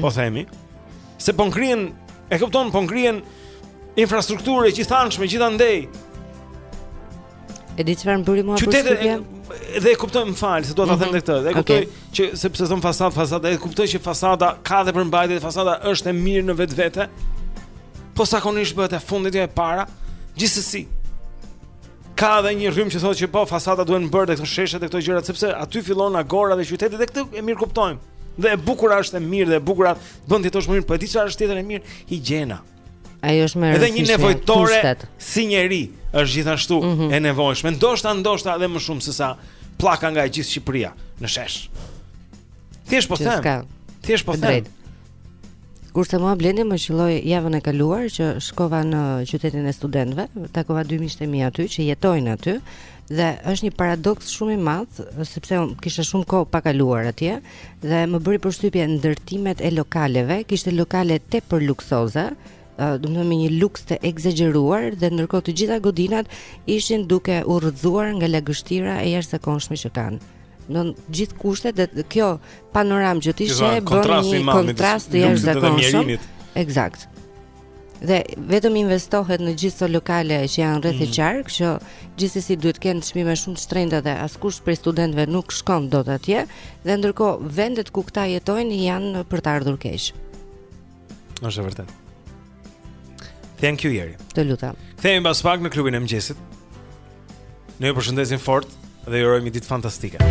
po themi, se po ngrihen, e kupton, po ngrihen infrastrukturë e gjithanshme gjithandej. E di çfarë më bëri mua përshtypje? Dhe e kuptoj më fal, se do them mm -hmm. këtë Dhe e kuptoj okay. që sepse thonë fasadë, fasadë Dhe e kuptoj që fasada ka dhe përmbajtje Fasada është e mirë në vetvete Po zakonisht bëhet e fundit jo e para Gjithsesi Ka edhe një rrymë që thotë që po fasada duhen bërë dhe këto sheshe dhe këto gjëra sepse aty fillon agora dhe qyteti dhe këtë e mirëkuptojmë. Dhe e bukura është e mirë dhe e bukura të bën të jetosh më mirë, po e di çfarë është tjetër e mirë? Higjiena. Ajo është më Edhe një nevojtore si njeri është gjithashtu mm -hmm. e nevojshme, ndoshta ndoshta edhe më shumë se sa pllaka nga e gjithë Shqipëria në shesh. Thjesht po them. Thjesht po them. Kurse mua Blendi më qelloi javën e kaluar që shkova në qytetin e studentëve, takova dy miqtë e mi aty që jetojnë aty dhe është një paradoks shumë i madh sepse unë kisha shumë kohë pa kaluar atje dhe më bëri përshtypje ndërtimet e lokaleve, kishte lokale tepër luksoze, domethënë me një luks të ekzagjeruar dhe ndërkohë të gjitha godinat ishin duke u rrëzuar nga lagështira e jashtëzakonshme që kanë. në gjithë kushtet dhe kjo panoramë që ti sheh bën një kontrast të jashtëzakonshëm. Ekzakt. Dhe vetëm investohet në gjithë ato lokale që janë rreth e mm. qark që gjithsesi duhet të kenë çmime shumë të shtrenjta dhe askush prej studentëve nuk shkon dot atje dhe ndërkohë vendet ku këta jetojnë janë për të ardhur keq. Është vërtet,. Thank you Jeri. Të lutem. Kthehemi pas pak në klubin e mëngjesit. Ne ju përshëndesim fort dhe ju urojmë një ditë fantastike.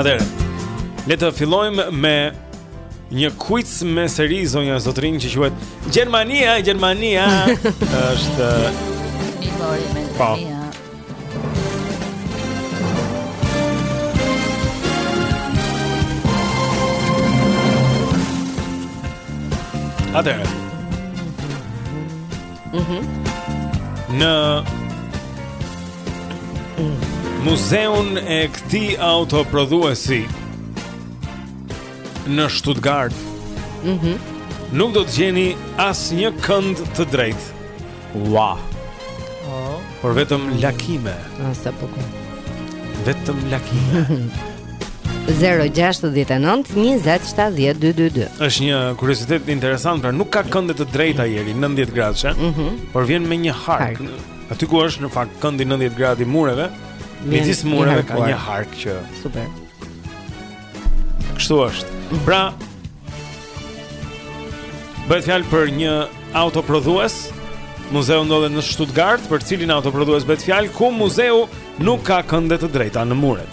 Atëherë, le të fillojmë me një quiz me seri zonja zotërinj që quhet Gjermania, Gjermania. Është i vori me po. Gjermania. Atëherë. Mhm. Mm në muzeun e këtij autoprodhuesi në Stuttgart. Mhm. Mm nuk do të gjeni asnjë kënd të drejtë. Ua. Wow. Oh. Por vetëm lakime. Ah, sa bukur. Vetëm lakime. 0-6-19-27-12-2 është një kuriozitet interesant, pra nuk ka kënde të drejta Jeri, 90 gradë që, mm -hmm. por vjen me një hark. hark. Aty ku është në fakt këndi 90 gradë i mureve, midis mureve ka një hark që... Super. Kështu është. Mm -hmm. Pra, bëhet fjalë për një autoprodhues, muzeu ndodhet në Stuttgart, për cilin autoprodhues bëhet fjalë, ku muzeu nuk ka kënde të drejta në muret.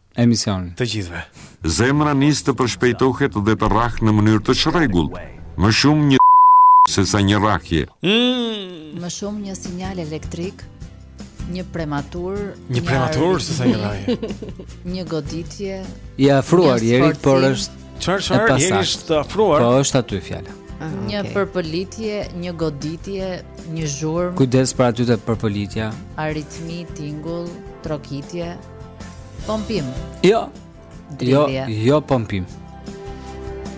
emisionin. Të gjithëve. Zemra nis të përshpejtohet dhe të rrahë në mënyrë të çrregullt, më shumë një se sa një rrahje. Më shumë një sinjal elektrik, një prematur, një prematur se sa një rrahje. Një goditje. I afruar Jeri, por është çfarë çfarë Jeri është afruar? Po është aty fjala. Ah, një okay. përpëlitje, një goditje, një zhurmë. Kujdes por aty te përpëlitja. Aritmi, tingull, trokitje. Pompim. Jo. Jo, jo pompim.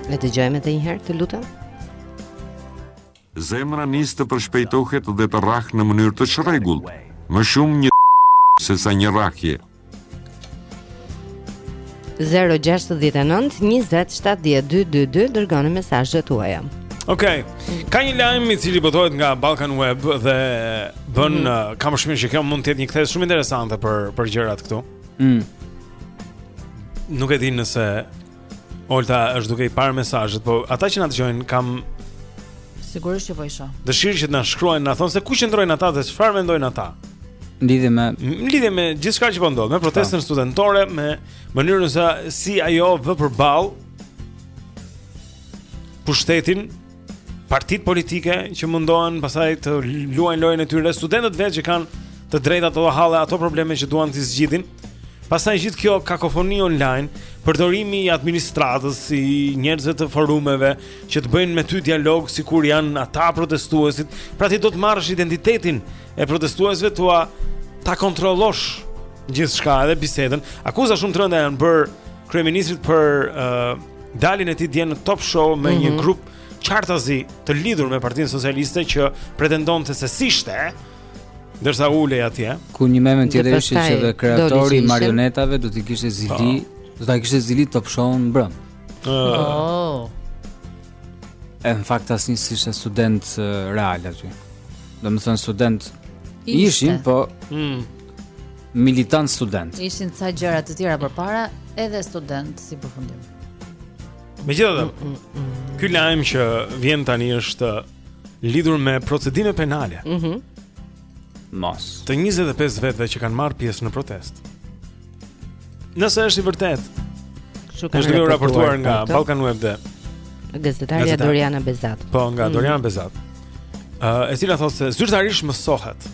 Le ta dëgjojmë edhe një herë, të lutem. Zemra nis të përshpejtohet dhe të rrahë në mënyrë të çrregullt, më shumë një se sa një rrahje. 0-6-19-27-12-22 Dërgoni mesazhet tuaja Okej, okay. ka një lajm i cili botohet nga Balkan Web Dhe Bën mm -hmm. kam dëshirë që kjo mund të jetë një kthesë shumë interesante për për gjërat këtu. Mm. Nuk e di nëse Olta është duke i parë mesazhet, po ata që na dëgjojnë kam sigurisht që po i shoh. Dëshirë që të na shkruajnë, na thonë se ku qëndrojnë ata dhe çfarë mendojnë ata. Lidhje me lidhje me gjithçka që po ndodh, me protestën studentore, me mënyrën se si ajo vë përball pushtetin partitë politike që mundohen pastaj të luajnë lojën e tyre, studentët vetë që kanë të drejtat ato halle ato probleme që duan t'i zgjidhin. Pastaj gjithë kjo kakofoni online, përdorimi i administratës i njerëzve të forumeve që të bëjnë me ty dialog sikur janë ata protestuesit, pra ti do të marrësh identitetin e protestuesve tua ta kontrollosh gjithçka edhe bisedën. Akuza shumë të rënda janë bërë kryeministrit për uh, daljen e tij dje në top show me mm -hmm. një mhm. grup qartazi të lidhur me partinë socialiste që pretendonte se s'ishte, ndërsa ulej atje. Ku një meme tjetër ishte që dhe kreatori i marionetave do t'i kishte zili, po. do ta kishte zili top show-n mbrëmë. Oh. E në fakt asnjë s'ishte student real aty. Domethënë studentë ishin, po... Mm. militant student. Ishin ca gjëra të tjera përpara, edhe student si përfundim. Megjithatë, mm, mm, mm. ky lajm që vjen tani është lidhur me procedime penale. Mhm. Mm Mos. Të 25 vetëve që kanë marrë pjesë në protestë. Nëse është i vërtetë. Është duke u raportuar nga Balkan Web dhe gazetarja Doriana Bezat. Po, nga mm. Doriana Bezat. uh, e cila thotë se zyrtarisht mësohet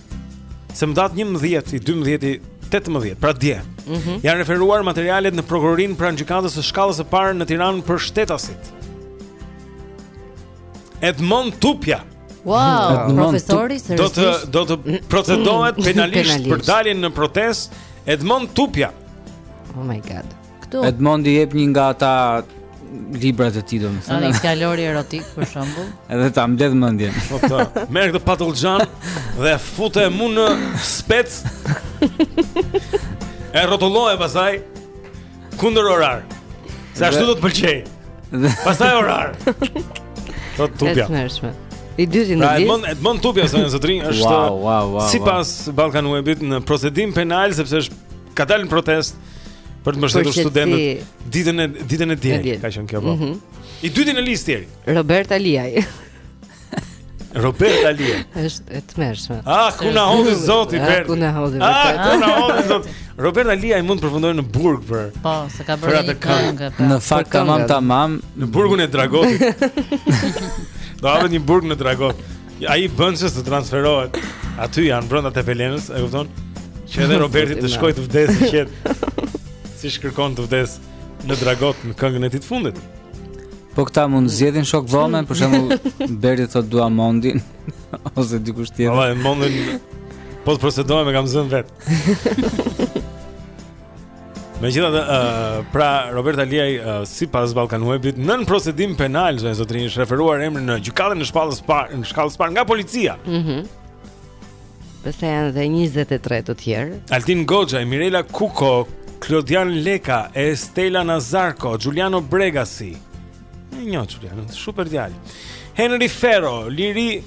se më datë 11 i 12 i 18, pra dje. Mm -hmm. Janë referuar materialet në prokurorinë pranë gjykatës së shkallës së parë në Tiranë për shtetasit. Edmond Tupja. Wow, Edmond profesori seriozisht. Do të do të procedohet penalisht, penalisht për daljen në protestë Edmond Tupja. Oh my god. Këtu. Edmondi jep një nga ata librat e tij domethënë. Ai fjalori erotik për shembull. Edhe ta mbledh mendjen. Po po. Merr këtë patullxhan dhe fute mu në spec. E rrotulloje pastaj kundërorar. Se ashtu do të pëlqejë. Pastaj orar. Po Tupja. Është I dyti në pra, listë. Edmond Edmond Tupja sonë zotrin është wow, wow, wow, sipas wow. Balkan Webit në procedim penal sepse është ka dalë në protestë Për të mbështetur studentët ditën e ditën e diel, ka qenë kjo po. Mm -hmm. I dyti në listë tjetër. Robert Aliaj. Robert Aliaj. Është e tmerrshme. Ah, ku na hodhi zoti Bert. Ah, ku na hodhi Bert. Ah, ku na hodhi zoti. Robert Aliaj mund të përfundojë në burg për. Po, se ka bërë atë këngë. Po. Në fakt tamam tamam në burgun e Dragotit. Do hapet një burg në Dragot. Ai bën kërkesë të transferohet. Aty janë brenda të Pelenës, e kupton? Që edhe Roberti të shkojë të vdesë i qetë. Siç kërkon të vdesë në Dragot në këngën e tij të fundit. Po këta mund të zgjedhin shok dhome, për shembull Berti thotë dua Mondin ose dikush tjetër. Po Mondin po të procedohem e kam zënë vetë. Megjithatë, uh, pra Robert Aliaj, uh, sipas Balkan Webit, nën procedim penal, zonja zotërinj, është referuar emri në gjykatën e shpallës parë, e shkallës parë nga policia. Mm -hmm. Por janë dhe 23 të tjerë. Altin Goxhaj, Mirela Kuko, Klodian Leka, Estela Nazarko, Xhuliano Bregasi. E njoh Xhulianon, super djalë. Henri Ferro, Liri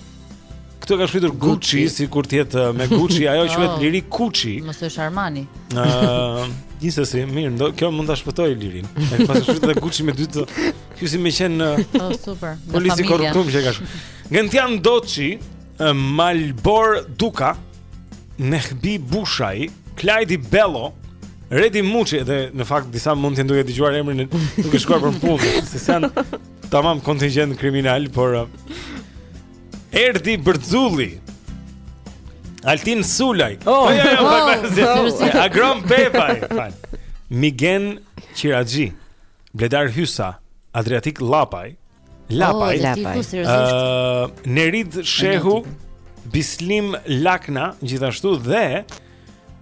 Këtu e ka shkruajtur Gucci, sikur të jetë me Gucci, ajo që vetë oh. liri Gucci. Mos është Armani. Uh, Gjithsesi, mirë, ndo, kjo mund të shpëtojë Lirin. E paska shkruajtur dhe Gucci me dytë, kjo si me qenë oh, super. polic i korruptum që e ka shkruajtur. Gentian Doçi, Malbor Duka, Nehbi Bushaj, Klajdi Bello, Redi Muçi dhe në fakt disa mund ta kenë dëgjuar emrin duke shkuar për punë, se janë Tamam kontingjent kriminal, por uh, Erdi Bërxulli. Altin Sulaj. Oh, jo, jo, po, po, po, oh, po, po, Agron Pepaj. Migen Qiraxhi. Bledar Hysa, Adriatik Lapaj. Lapaj. Oh, Lapaj. Uh, Nerid Shehu, Bislim Lakna, gjithashtu dhe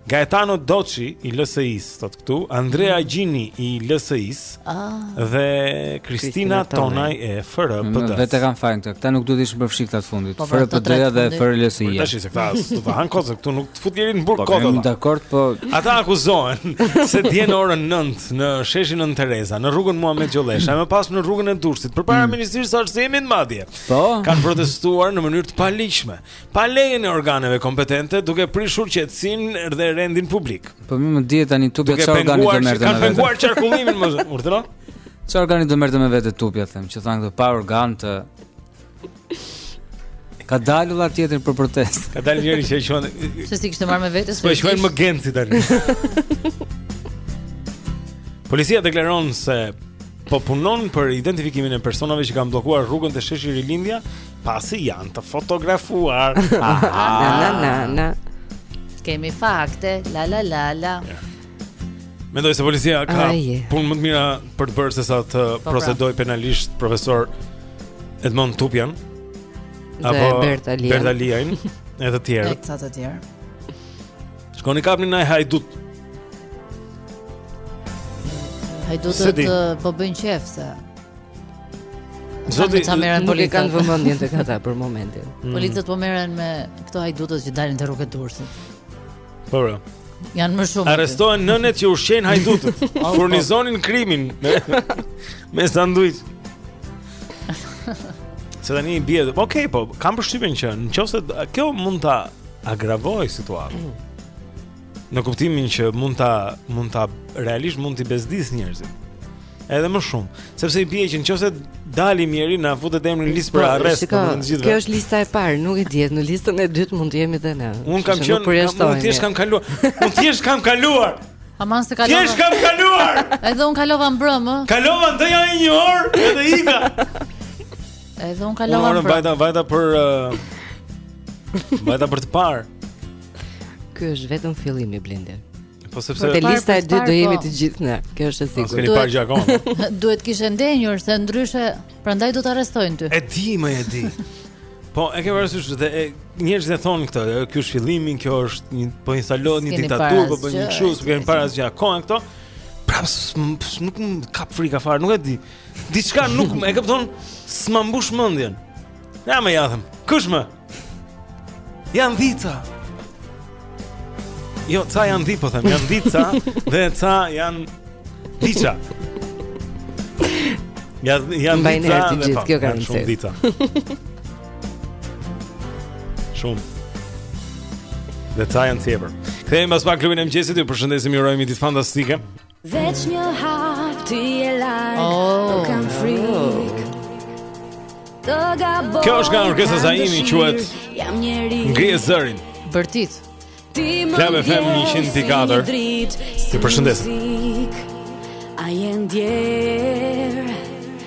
Gaetano Doçi i LSI-s, thotë këtu, Andrea mm. Gjini i LSI-s ah. dhe Kristina Tonaj e FRPD. Vetë e kanë fajin këta, këta nuk duhet ishin përfshirë këta të fundit, po, po, FRPD-ja dhe FRLSI-ja. Po tashi se këta s'të hanë kot, këtu nuk të fut njeri në burg po, kot. Po, kërë po... Ata akuzohen se dje në orën nëntë në sheshin Nënë Tereza, në rrugën Muhamet Gjollesha, e më pas në rrugën e Durrësit, përpara mm. Ministrisë së Arsimit madje, po? kanë protestuar në mënyrë të paligjshme. pa lejen e organeve kompetente duke prishur qetësinë dhe rendin publik. Po nuk e dihet tani Tupja çfarë organi do merrte. Kanë penguar qarkullimin e, urdhëro. Çfarë organi do merrte me vete Tupja them, që thanë këto pa organet e Ka dalë vëlla tjetër për protestë. Ka dalë njeri që quan. Se s'i kishte marrë me vete. Po shkojnë më genci tani. Policia deklaron se po punon për identifikimin e personave që kanë bllokuar rrugën te sheshi Rilindja Pasi janë të fotografuar. Na na na na. Kemi fakte, la la la la. Mendoj se policia ka Ai, je. punë më të mira për të bërë se sa të pra. procedojë penalisht profesor Edmond Tupjan Dhe Bert Alian. Bert Aliajn e të E tjerë. këta të tjerë. Shkoni kapni naj hajdut. Se Hajdutët di. eh, po bëjnë qejf se Zoti, nuk e kanë vëmendjen tek ata për momentin. Mm. Policët po merren me këto hajdutët që dalin te rrugët e Durrësit. Po, bro. Janë më shumë. Arrestohen nënat që ushqejnë hajdutët. Po. Furnizonin krimin me me sanduiç. Se tani i bie. Okej, okay, po, kam përshtypjen që në qoftë se kjo mund ta agravojë situatën. Mm. Në kuptimin që mund ta mund ta realisht mund t'i bezdisë njerëzit. Edhe më shumë, sepse i bie që në qoftë se dalim, Jeri, na futet emri në listë për po, arrest për të gjithëve. Kjo është lista e parë, nuk dihet në listën e dytë mund të jemi dhe ne. Unë kam qenë, unë thjesht kam kaluar. Unë thjesht kam kaluar. Aman se kalova. Thjesht kam kaluar. Edhe unë kalova mbrëmë. Kalova ndonja një orë, edhe ika. Edhe unë kalova mbrëmë. Unë vajta vajta për uh, vajta për të parë. Ky është vetëm fillimi, Blendi. Po sepse te lista e dytë do jemi po. të gjithë ne. Kjo është e sigurt. S'keni parë gjë akoma. Duhet të kishe ndenjur se ndryshe prandaj do të arrestojnë ty. E di, më e di. Po, e ke parasysh se njerëzit e thonë këtë, ky është fillimi, kjo është një po instalohet një diktaturë, po bën një kështu, s'kanë parë asgjë akoma këto. Prapë nuk më kap frika fare, nuk e di. Diçka nuk më e kupton, s'ma mbush mendjen. Ja më jadhëm. Kush më? Janë dhica. Jo, ca janë dhica, po them, janë dhica dhe ca janë dhica. Ja janë dhica dhe po. Kjo kanë shumë dhica. Shumë. Dhe ca janë thjepër. Kthehemi pas pak në klubin e mëngjesit, ju përshëndesim, ju urojmë ditë fantastike. Veç një hap ti je larg, oh, Po kam frikë Kjo është nga Orgesa Zaimi quhet Jam njeri Ngrije zërin Bërtit Klab FM 100.4 Të përshëndesim A jeni zgjuar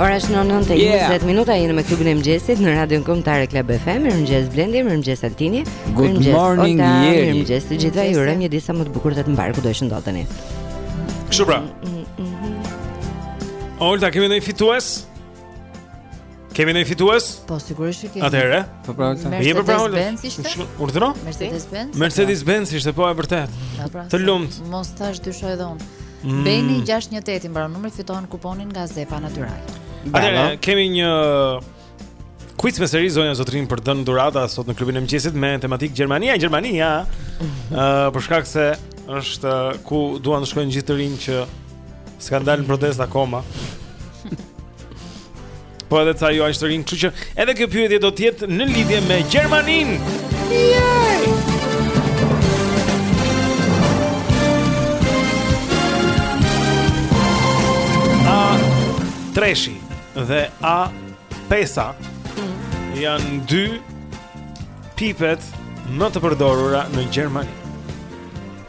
Ora është 9:20 yeah. minuta jemi me klubin e mëngjesit në Radion Kombëtare Club FM. Mirëmëngjes Blendi, mirëmëngjes Altini. Good morning, Jeri. Mirëmëngjes të gjithëve. Ju urojmë një ditë sa më të bukur dhe të mbarë kudo që ndodheni. Kështu pra. Olta, kemi ndonjë fitues? Kemi ndonjë fitues? Po, sigurisht që kemi. Atëherë, po pra, Olta. Je për pra. Urdhëro? Mercedes Benz. Mercedes Benz ishte po e vërtetë. Pra, të lumt. Mos, tash dyshoj edhe unë. Mm. Beni 618 i mbaron numri fiton kuponin nga Zepa Natural. Atëherë, kemi një Quiz me seri zonja e zotërinj për të dhënë dhurata sot në klubin e mëngjesit me tematikë Gjermania, Gjermania uh, Për shkak se është ku duan të shkojnë gjithë të rinjtë që S'kanë dalë në protesta akoma Po edhe ca ju janë të rinj Kështu që edhe kjo pyetje do tjetë në lidhje me Gjermanin Yay! A treshi dhe A pesa Janë dy pipet më të përdorura në Gjermani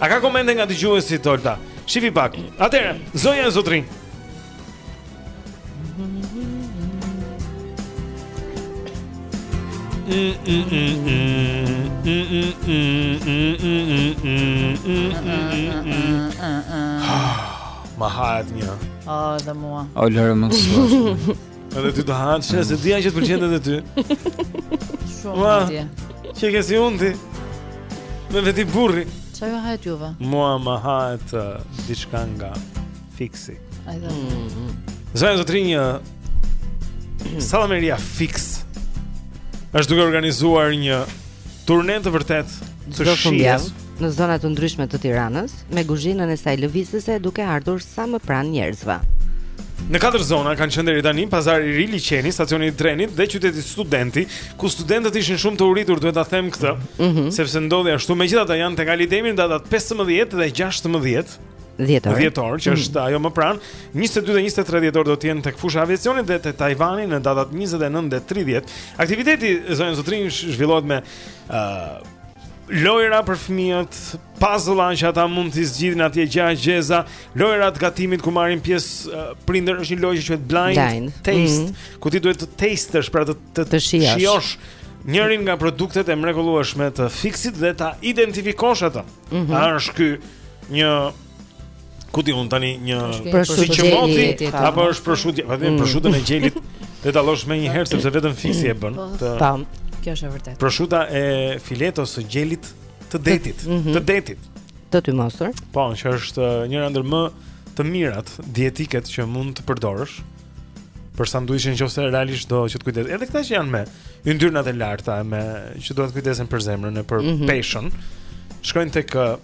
A ka komente nga dëgjuesit Olta? Shifi pak. Atëherë, zonja e zotërinj. Ma hahet një. Oh, dhe mua. O lërë më kështë Edhe ty të hanë, që s'e dija që të pëlqente dhe ty Shumë Ma, atje Që ke si unë ti Me veti burri Ça ju hahet juve? Mua më hahet uh, diçka nga fiksi Ajde mm -hmm. Zonja zotërinj Sallameria Fix është duke organizuar një turne të vërtetë të shijes në zona të ndryshme të Tiranës, me guzhinën e saj lëvizëse duke ardhur sa më pranë njerëzve. Në katër zona kanë qenë deri tani Pazari i Ri, Liqeni, stacioni i trenit dhe qyteti Studenti, ku studentët ishin shumë të uritur, duhet ta them këtë, mm -hmm. sepse ndodhi ashtu. Megjithatë janë tek Ali Demi në datat 15 dhe 16 dhjetor. Dhjetor, që mhm. është mm -hmm. ajo më pranë, 22 dhe 23 dhjetor do të jenë tek fusha e aviacionit dhe te Tajvani në datat 29 dhe 30. Aktiviteti zonja e zotërinj zhvillohet me ë uh, lojra për fëmijët, puzzle që ata mund t'i zgjidhin atje, gjëegjëza, lojra të gatimit ku marrin pjesë uh, prindër është një lojë që quhet blind, blind. taste, mm -hmm. ku ti duhet të testosh pra të të, të shijosh njërin nga produktet e mrekullueshme të Fixit dhe ta identifikosh atë. Mm -hmm. A është ky një Ku ti un tani një proshutë që moti apo është proshutë, po them mm. proshutën e gjelit. Ta dallosh menjëherë sepse vetëm fiksi e bën. Po. po. Kjo është e vërtetë. Proshuta e filetos së gjelit të detit, mhm. të detit. Të tymosur. Po, që është uh, njëra ndër më të mirat dietike që mund të përdorësh për sanduiçin nëse realisht do që të kujdesesh. Edhe këta që janë me yndyrnat e larta me që duhet të kujdesen për zemrën e për mm -hmm. peshën. Shkojnë tek uh,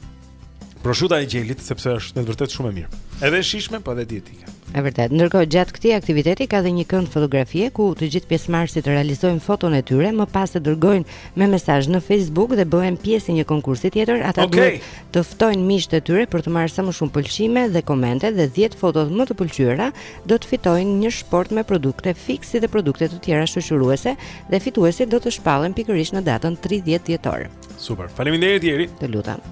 proshuta e gjelit sepse është në të vërtetë shumë e mirë. Edhe e shijshme, po edhe dietike. E vërtetë. Ndërkohë gjatë këtij aktiviteti ka dhe një kënd fotografie ku të gjithë pjesëmarrësit realizojnë foton e tyre, më pas e dërgojnë me mesazh në Facebook dhe bëhen pjesë e një konkursi tjetër. Ata okay. duhet të ftojnë miqtë e tyre për të marrë sa më shumë pëlqime dhe komente dhe 10 fotot më të pëlqyera do të fitojnë një shportë me produkte fiksi dhe produkte të tjera shoqëruese dhe fituesit do të shpallen pikërisht në datën 30 dhjetor. Super. Faleminderit Jeri. Të lutem.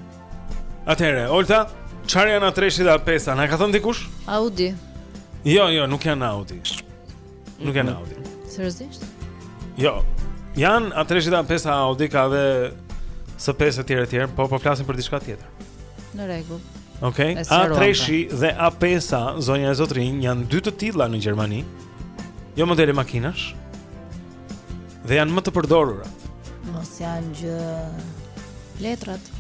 Atëherë, Olta, çfarë janë A-treshi dhe A-pesa? Na ka thënë dikush? Audi. Jo, jo, nuk janë Audi. Nuk janë Audi. Seriozisht? Jo. Janë A-treshi dhe A-pesa Audi ka dhe S pesë etj etj, po po flasim për diçka tjetër. Në rregull. Okej. Okay. A-treshi pra. dhe A-pesa, zonja e zotërinj, janë dy të tilla në Gjermani. Jo modele makinash. Dhe janë më të përdorura. Mos janë gjë letrat.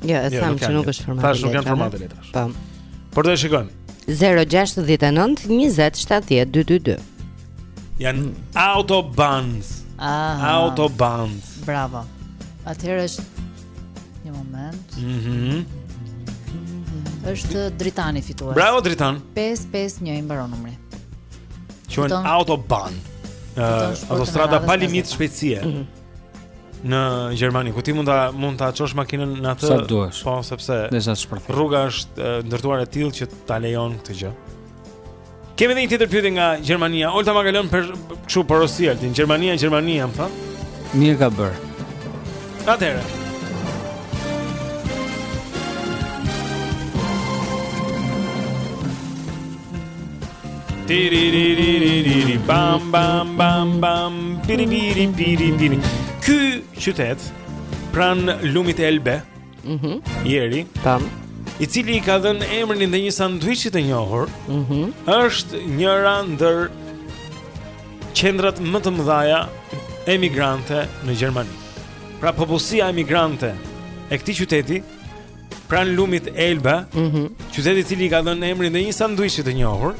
Jo, e jo, thamë që nuk është format. Tash nuk janë format letrash. Po. Por do të shikojmë. 069 20 70 222. Janë mm. autobahns. Ah. Autobahns. Bravo. Atëherë është një moment. Mhm. Mm është Dritani fitues. Bravo Dritan. 551 i mbaron numri. Quhen Autobahn. Uh, autostrada pa limit shpejtësie. Mm -hmm. Në Gjermani, ku ti mund ta mund ta çosh makinën në atë sa duash. Po, sepse rruga është uh, ndërtuar e tillë që ta lejon këtë gjë. Kemi dhe një tjetër pyetje nga Gjermania. Olta ma ka lën kshu porosi Altini. Gjermania, Gjermania, më thon. Mirë ka bërë. Atëherë. Tiriririri bam bam bam bam piri piri piri piri. Ky qytet pranë lumit Elbe. Mhm. Mm Jeri. Tam. I cili i ka dhënë emrin dhe një sanduiçi të njohur. Mhm. Mm është njëra ndër qendrat më të mëdha emigrante në Gjermani. Pra popullsia emigrante e këtij qyteti Pranë lumit Elbe, mm -hmm. qyteti i cili i ka dhënë emrin dhe një sanduiçi të njohur,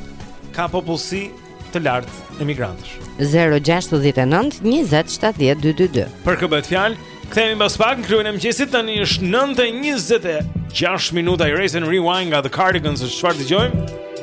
ka popullsi të lartë emigrantësh. 069 20 70 222. Për kë bëhet fjalë? Kthehemi pas pak në klubin e mëngjesit tani është 9 e 26 minuta Erase and Rewind nga The Cardigans është çfarë dëgjojmë?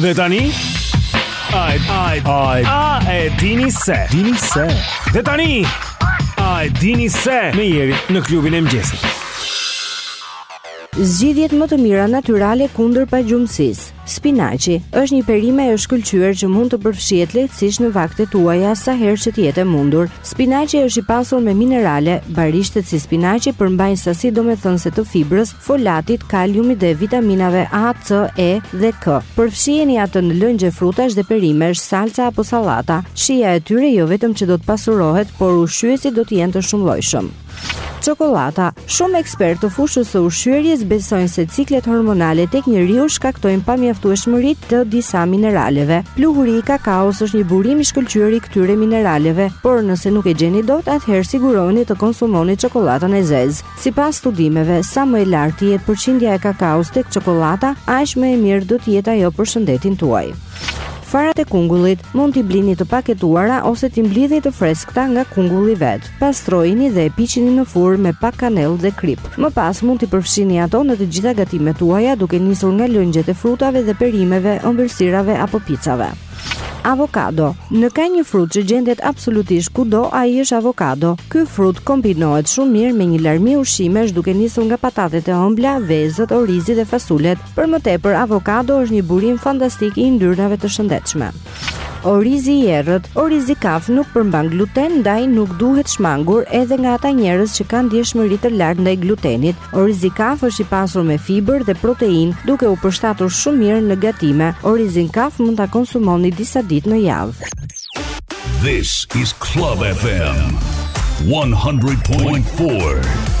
Dhe tani Ai ai ai a e dini se dini se Dhe tani a e dini se me Jerin në klubin e mëngjesit Zgjidhjet më të mira natyrale kundër pagjumësisë Spinaqi, është një perime e shkëlqyer që mund të përfshihet lehtësisht në vaktet tuaja sa herë që të jetë e mundur. Spinaqi është i pasur me minerale, barishtet si spinaqi përmbajnë sasi domethënëse të fibrës, folatit, kaliumit dhe vitaminave A, C, E dhe K. Përfshijeni atë në lëngje frutash dhe perimesh, salca apo sallata. Shija e tyre jo vetëm që do të pasurohet, por ushqyesit do të jenë të shumëllojshëm. Çokollata. Shumë ekspertë të fushës së ushqyerjes besojnë se ciklet hormonale tek njeriu shkaktojnë pamjaftueshmëri të disa mineraleve. Pluhuri i kakaos është një burim i shkëlqyer i këtyre mineraleve, por nëse nuk e gjeni dot, atëherë sigurohuni të konsumoni çokollatën e zezë. Sipas studimeve, sa më e lartë të jetë përqindja e kakaos tek çokollata, aq më e mirë do të jetë ajo për shëndetin tuaj. Farat e kungullit mund t'i blini të paketuara ose t'i mblidhni të freskëta nga kungulli vetë. Pastrojini dhe i piqni në furrë me pak kanellë dhe kripë. Më pas mund t'i përfshini ato në të gjitha gatimet tuaja, duke nisur nga lëngjet e frutave dhe perimeve, ëmbëlsirave apo picave. Avokado. Në ka një frut që gjendet absolutisht kudo, ai është avokado. Ky frut kombinohet shumë mirë me një larmi ushqimesh duke nisur nga patatet e ëmbla, vezët, orizi dhe fasulet. Për më tepër, avokado është një burim fantastik i yndyrnave të shëndetshme. Orizi i errët, orizi kaf nuk përmban gluten, ndaj nuk duhet shmangur edhe nga ata njerëz që kanë ndjeshmëri të lartë ndaj glutenit. Orizi kaf është i pasur me fibër dhe proteinë, duke u përshtatur shumë mirë në gatime. Orizin kaf mund ta konsumoni disa ditë në javë. This is Club FM 100.4.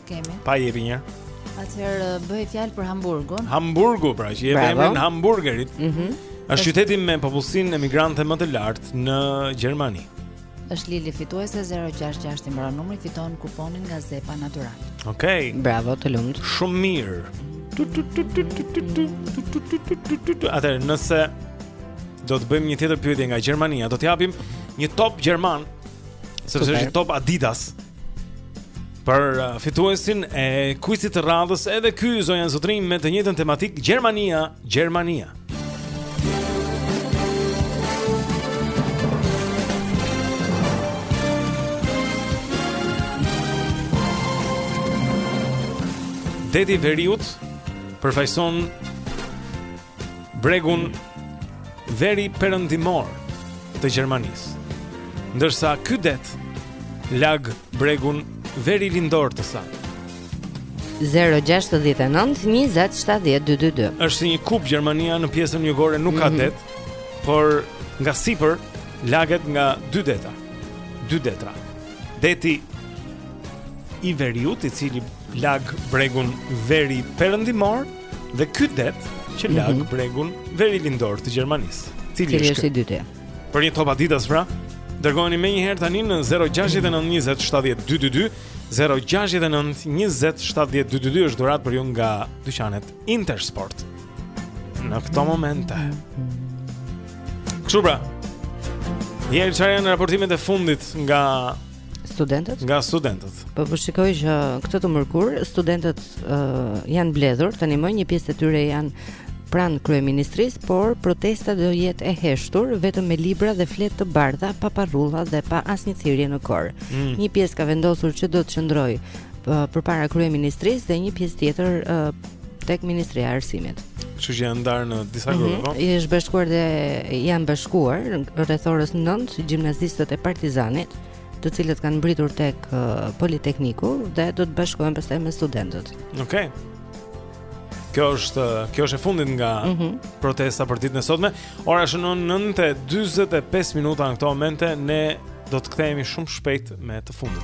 Kemi. Pa jepi një. Atëherë bëhet fjalë për Hamburgun. Hamburgu, pra, që jep emrin hamburgerit. Mhm. Mm është qyteti me popullsinë emigrante më të lartë në Gjermani. Është Lili fituese 066 i mbaron numri fiton kuponin nga Zepa Natural. Okej. Okay. Bravo, të lumtë. Shumë mirë. Atëherë, nëse do të bëjmë një tjetër pyetje nga Gjermania, do të japim një top gjerman, sepse është top Adidas. Për uh, fituesin e kuizit të radhës edhe ky zonja zotërinj me të njëjtën tematikë Gjermania, Gjermania. Deti i Veriut përfaqëson bregun veriperëndimor të Gjermanisë. Ndërsa ky det lag bregun verilindor të saj. 0-6-19-27-12-2 është si një kupë Gjermania në pjesën jugore nuk ka mm -hmm. det Por nga sipër laget nga dy dete Dy detra Deti i veriut i cili lag bregun veriperëndimor Dhe ky det që mm -hmm. lag bregun verilindor të Gjermanisë. Cili, Cili është i dyti? Për një top Adidas pra, dërgojeni menjëherë tani në 0692070222, 0692070222 është dhuratë për ju nga dyqanet Intersport. Në këto momente. Kështu pra. Eri çfarë janë raportimet e fundit nga studentët. Nga studentët. Po po shikoj që këtë të mërkurë studentët uh, janë mbledhur, tanimë një pjesë e tyre janë pranë kryeministrisë, por protesta do jetë e heshtur vetëm me libra dhe fletë të bardha, pa parulla dhe pa asnjë thirrje në kor. Mm. Një pjesë ka vendosur që do të qëndrojë përpara kryeministrisë dhe një pjesë tjetër uh, tek Ministria e Arsimit. Kështu që janë ndarë në disa mhm. grupe, po. Mm -hmm. Është bashkuar dhe janë bashkuar rreth orës 9 gjimnazistët e Partizanit, të cilët kanë mbërritur tek uh, Politekniku dhe do të bashkohen pastaj me studentët. Okej. Okay. Kjo është kjo është e fundit nga mm -hmm. protesta për ditën e sotme. Ora shënon 9:45 minuta në këto momente ne do të kthehemi shumë shpejt me të fundit.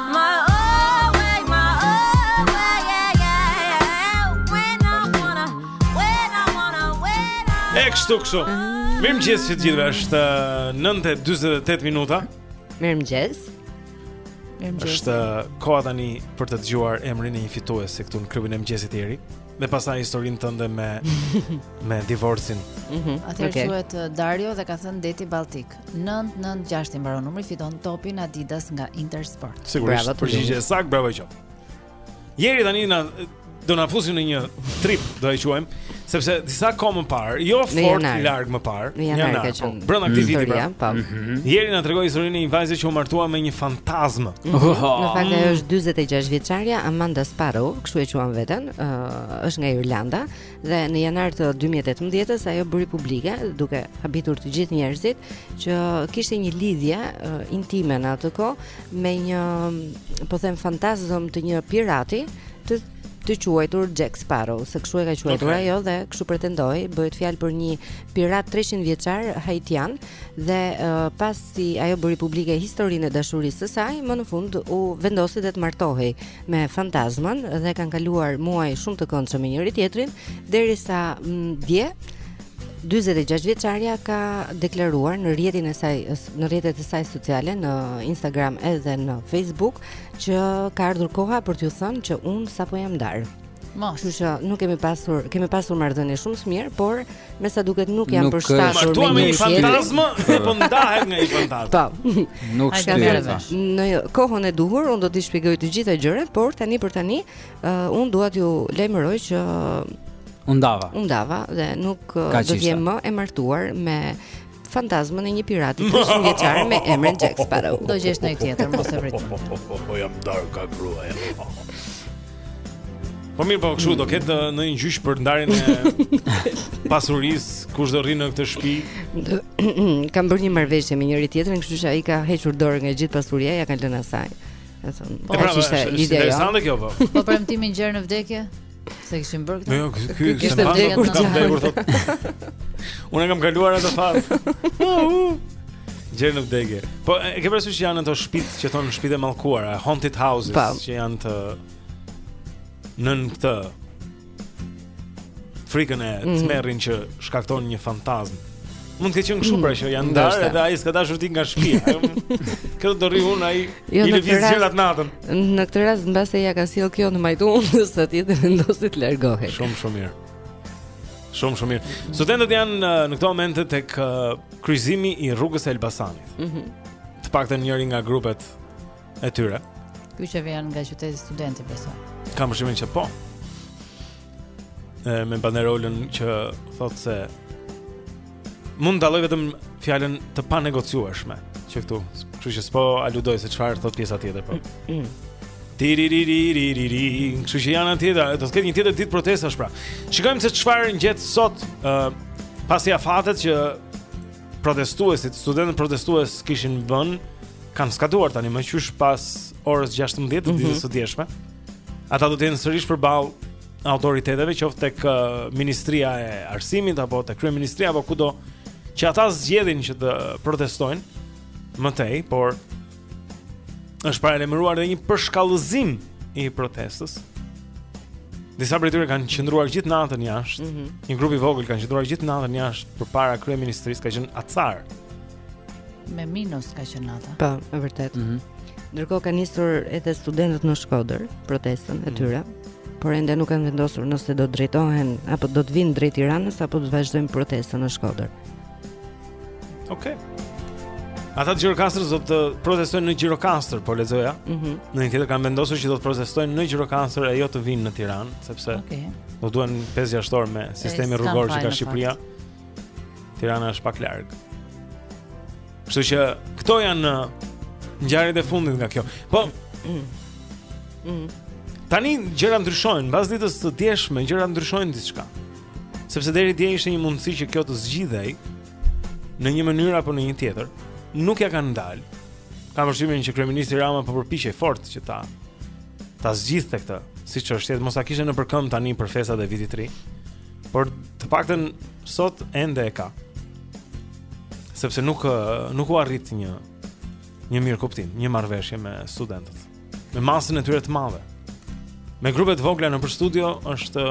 E kështu kështu Mirëmëngjes të gjithëve është 9.48 uh, minuta Mirëmëngjes është uh, koha tani për të dëgjuar emrin e një fituesi këtu në klubin e mëngjesit Eri Dhe pastaj historinë tënde me, me divorcin mm -hmm. Atëherë okay. quhet uh, Dario dhe ka thënë deti Baltik 996 i mbaron numri fiton topin Adidas nga Intersport. Sigurisht, bravo, përgjigje e saktë, bravo qoftë. Eri tani na do na fusë në një trip, do e quajmë, sepse disa kohë më parë, jo fort larg më parë, në janar, janar po, brenda këtij viti pra. Po. Mm -hmm. Eri na tregoi historinë e një vajze që u martua me një fantazmë. Mm -hmm. oh. Në fakt ajo është 46 vjeçarja Amanda Sparrow, kështu e quan veten, uh, është nga Irlanda Dhe në janar të 2018-s ajo bëri publike duke habitur të gjithë njerëzit që kishte një lidhje uh, intime në atë kohë me një po them fantazëm të një pirati të të quajtur Jack Sparrow, se kështu e ka quajtur okay. ajo dhe kështu pretendon, bëhet fjalë për një pirat 300 vjeçar haitian dhe uh, pasi ajo bëri publike historinë e dashurisë së saj, më në fund vendosi të martohej me fantazmën dhe kanë kaluar muaj shumë të këndshëm me njëri-tjetrin derisa dje 46 vjeçarja ka deklaruar në rrjetin e saj në rrjetet e saj sociale në Instagram edhe në Facebook që ka ardhur koha për t'ju thënë që unë sapo jam ndarë. Mos. Kështu që nuk kemi pasur, kemi pasur marrëdhënie shumë të mirë, por me sa duket nuk janë Nuk, përshtatur eh, Martua me një me njëri-tjetrin. fantazmë dhe po ndahet nga një fantazmë. Po. Nuk Ai ka shtyhet. merr vesh. Në kohën e duhur unë do t'i shpjegoj të gjitha gjërat, por tani për tani uh, unë dua t'ju lajmëroj që U ndava. u ndava dhe nuk uh, Kaq ishte. do të jem më e martuar me fantazmën e një pirati 300 vjeçar me emrin Jack Sparrow. Do gjesh ndonjë tjetër, mos e vrit. Po ja më dark ka gruaja. Po mirë, po kështu do ketë ndonjë gjyq për ndarjen e pasurisë, kush do rrijë në këtë shtëpi? Kanë bërë një marrëveshje me njëri tjetrin, kështu që ai ka hequr dorë nga gjithë pasuria, ia ka lënë asaj. Po pra, është interesante kjo po. Po premtimi gjer në vdekje? Se kishim bërë këtë. Jo, ky ishte në vdekje kur të vdekur thotë. Unë e kam kaluar atë fazë. Gjer në vdekje. Po e ke parasysh që janë ato shtëpitë që thonë shtëpitë e mallkuara, haunted houses pra. që janë të nën këtë frikën e mm. tmerrin që shkakton një fantazmë. Mund të ketë qenë kështu pra që janë ndarë dhe ai s'ka dashur të ikë nga shtëpia. Këtu do rri unë ai jo, i lëviz gjërat natën. Në këtë rast mbase ia ka sjellë kjo në majë të hundës ai dhe vendosi të largohej. Shumë shumë mirë. Shumë shumë mirë. Studentët janë uh, në këto momente tek uh, kryqëzimi i rrugës së Elbasanit. Mhm. Mm të paktën njëri nga grupet e tyre. Ky që vjen nga Qyteti i Studentit, besoj. Kam përshtypjen që po. E, me banderolën që thotë se mund të dalloj vetëm fjalën të panegociueshme që këtu. Kështu që s'po aludoj se çfarë thotë pjesa tjetër, po. Tiririririri, kështu që janë atje, do të ketë një tjetër ditë protestash pra. Shikojmë se çfarë ngjet sot, ë, uh, pasi afatet që protestuesit, studentët protestues kishin vënë kanë skaduar tanimë qysh pas orës 16 të mm -hmm. ditës së djeshme. Ata do të jenë sërish përballë autoriteteve qoftë tek Ministria e Arsimit apo tek Kryeministria apo kudo që ata zgjedhin që të protestojnë më tej, por është paralajmëruar edhe një përshkallëzim i protestës. Disa prej tyre kanë qëndruar gjithë natën jashtë. Mm -hmm. Një grup i vogël kanë qëndruar gjithë natën jashtë përpara kryeministrisë, ka qenë acar. Me minus ka qenë nata. Po, e vërtetë. Mm -hmm. Ndërkohë kanë nisur edhe studentët në Shkodër protestën e mhm. tyre. Mm -hmm. Por ende nuk kanë vendosur nëse do të drejtohen apo do të vijnë drejt Tiranës apo do të vazhdojnë protestën në Shkodër. Okej. Okay. Ata të Gjirokastrës do të protestojnë në Gjirokastër, po lexoja. Mhm. Mm në një tjetër kanë vendosur që do të protestojnë në Gjirokastër e jo të vijnë në Tiranë, sepse Okej. Okay. Do duhen 5 6 orë me sistemin rrugor që ka Shqipëria. Tirana është pak larg. Kështu që këto janë uh, ngjarjet e fundit nga kjo. Po. Mhm. Mm Tani gjërat ndryshojnë, mbas ditës së djeshme gjërat ndryshojnë diçka. Sepse deri dje ishte një mundësi që kjo të zgjidhej në një mënyrë apo në një tjetër. Nuk ia kanë dalë. Kam përshtypjen që kryeministri Rama po përpiqej fort që ta ta zgjidhte këtë çështje, të mos ta kishte nëpër këmbë tani për festat e vitit të ri. Por të paktën sot ende e ka. Sepse nuk nuk u arrit një një mirëkuptim, një marrëveshje me studentët. me masën e tyre të madhe. Me grupe të vogla nëpër studio është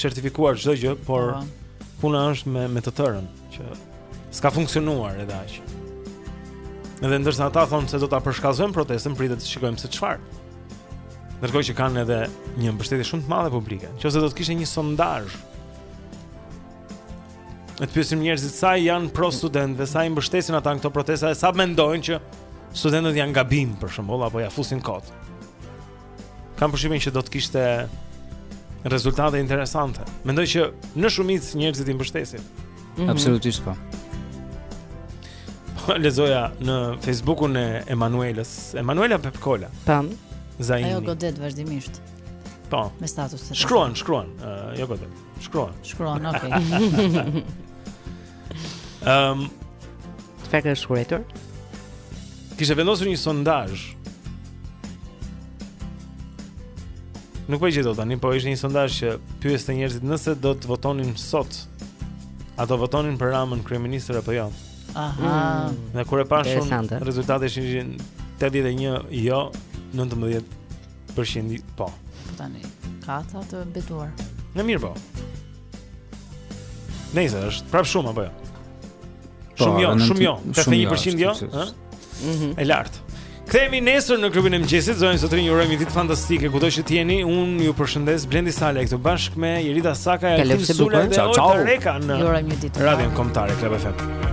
certifikuar çdo gjë, por. Po. puna është me me të tërën që s'ka funksionuar edhe aq. Edhe ndërsa ata thonë se do ta përshkallëzojnë protestën, pritet të shikojmë se çfarë. Ndërkohë që kanë edhe një mbështetje shumë të madhe publike. Nëse do të kishte një sondazh E të pyesnim njerëzit sa janë pro studentëve, sa i mbështesin ata në këto protesta e sa mendojnë që studentët janë gabim për shembull apo ia fusin kot. Kam përshtypjen që do të kishte rezultate interesante. Mendoj që në shumicë njerëzit i mbështesin. Mm -hmm. Absolutisht po. Po lezoja në Facebookun e Emanuelës, Emanuela Pepkola. Tam. Zaimi. Ajo godet vazhdimisht. Po. Me statuset. Shkruan, shkruan. Uh, jo godet. Shkruan. Shkruan, okay. Ehm, um, çfarë ka shkruar? Kishte vendosur një sondazh. Nuk po e gjej dot tani, po ishte një sondazh që pyeste njerëzit nëse do të votonin sot, a do votonin për Ramën kryeministër apo jo. Aha. Mm. Dhe kur e pashë unë rezultatet ishin 81 jo, 19 Për qind, po. Po tani, ka ata të betuar. Në mirë po. Nëse është prap shumë apo jo. Po, shumë jo, shumë jo. 81% jo, ëh? Mhm. E lartë. Kthehemi nesër në klubin e mëngjesit, zonja e zotërinj ju urojmë një ditë fantastike kudo që të jeni. Unë ju përshëndes Blendi Salaj këtu bashkë me Irida Saka e Altin Sula dhe Olta Reka në Radion Kombëtare Club FM.